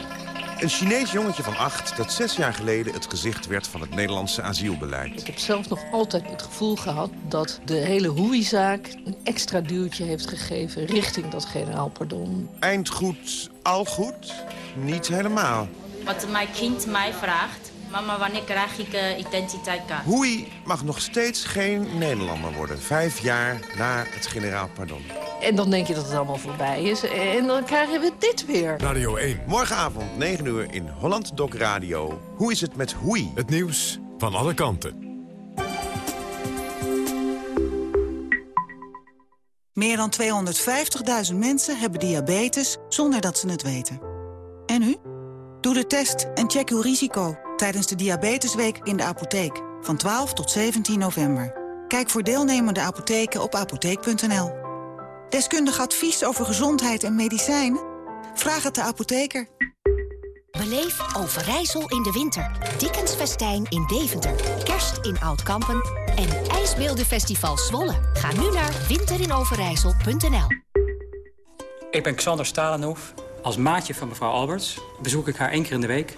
een Chinees jongetje van acht dat zes jaar geleden het gezicht werd van het Nederlandse asielbeleid. Ik heb zelf nog altijd het gevoel gehad dat de hele Hoei-zaak een extra duwtje heeft gegeven richting dat generaal pardon. Eind goed, al goed? Niet helemaal. Wat mijn kind mij vraagt, Mama, wanneer krijg ik uh, identiteitskaart? Hoei mag nog steeds geen Nederlander worden. Vijf jaar na het generaal pardon. En dan denk je dat het allemaal voorbij is. En dan krijgen we dit weer. Radio 1. Morgenavond, 9 uur in Holland Doc Radio. Hoe is het met Hoei? Het nieuws van alle kanten. Meer dan 250.000 mensen hebben diabetes zonder dat ze het weten. En u? Doe de test en check uw risico tijdens de Diabetesweek in de apotheek van 12 tot 17 november. Kijk voor deelnemende apotheken op apotheek.nl. Deskundig advies over gezondheid en medicijnen? Vraag het de apotheker. Beleef Overijssel in de winter. Dickensfestijn in Deventer. Kerst in Oudkampen. En IJsbeeldenfestival Zwolle. Ga nu naar winterinoverijssel.nl Ik ben Xander Stalenhoef. Als maatje van mevrouw Alberts bezoek ik haar één keer in de week...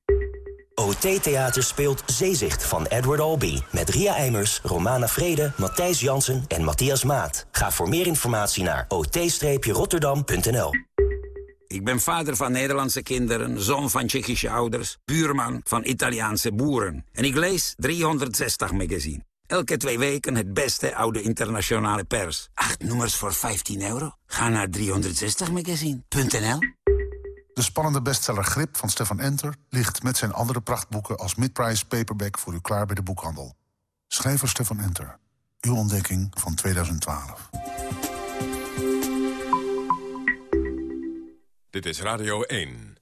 OT Theater speelt Zeezicht van Edward Albee. Met Ria Eimers, Romana Vrede, Matthijs Jansen en Matthias Maat. Ga voor meer informatie naar ot-rotterdam.nl. Ik ben vader van Nederlandse kinderen, zoon van Tsjechische ouders... buurman van Italiaanse boeren. En ik lees 360 magazine. Elke twee weken het beste oude internationale pers. Acht nummers voor 15 euro? Ga naar 360magazine.nl De spannende bestseller Grip van Stefan Enter... ligt met zijn andere prachtboeken als midprice paperback... voor u klaar bij de boekhandel. Schrijver Stefan Enter. Uw ontdekking van 2012. Dit is Radio 1.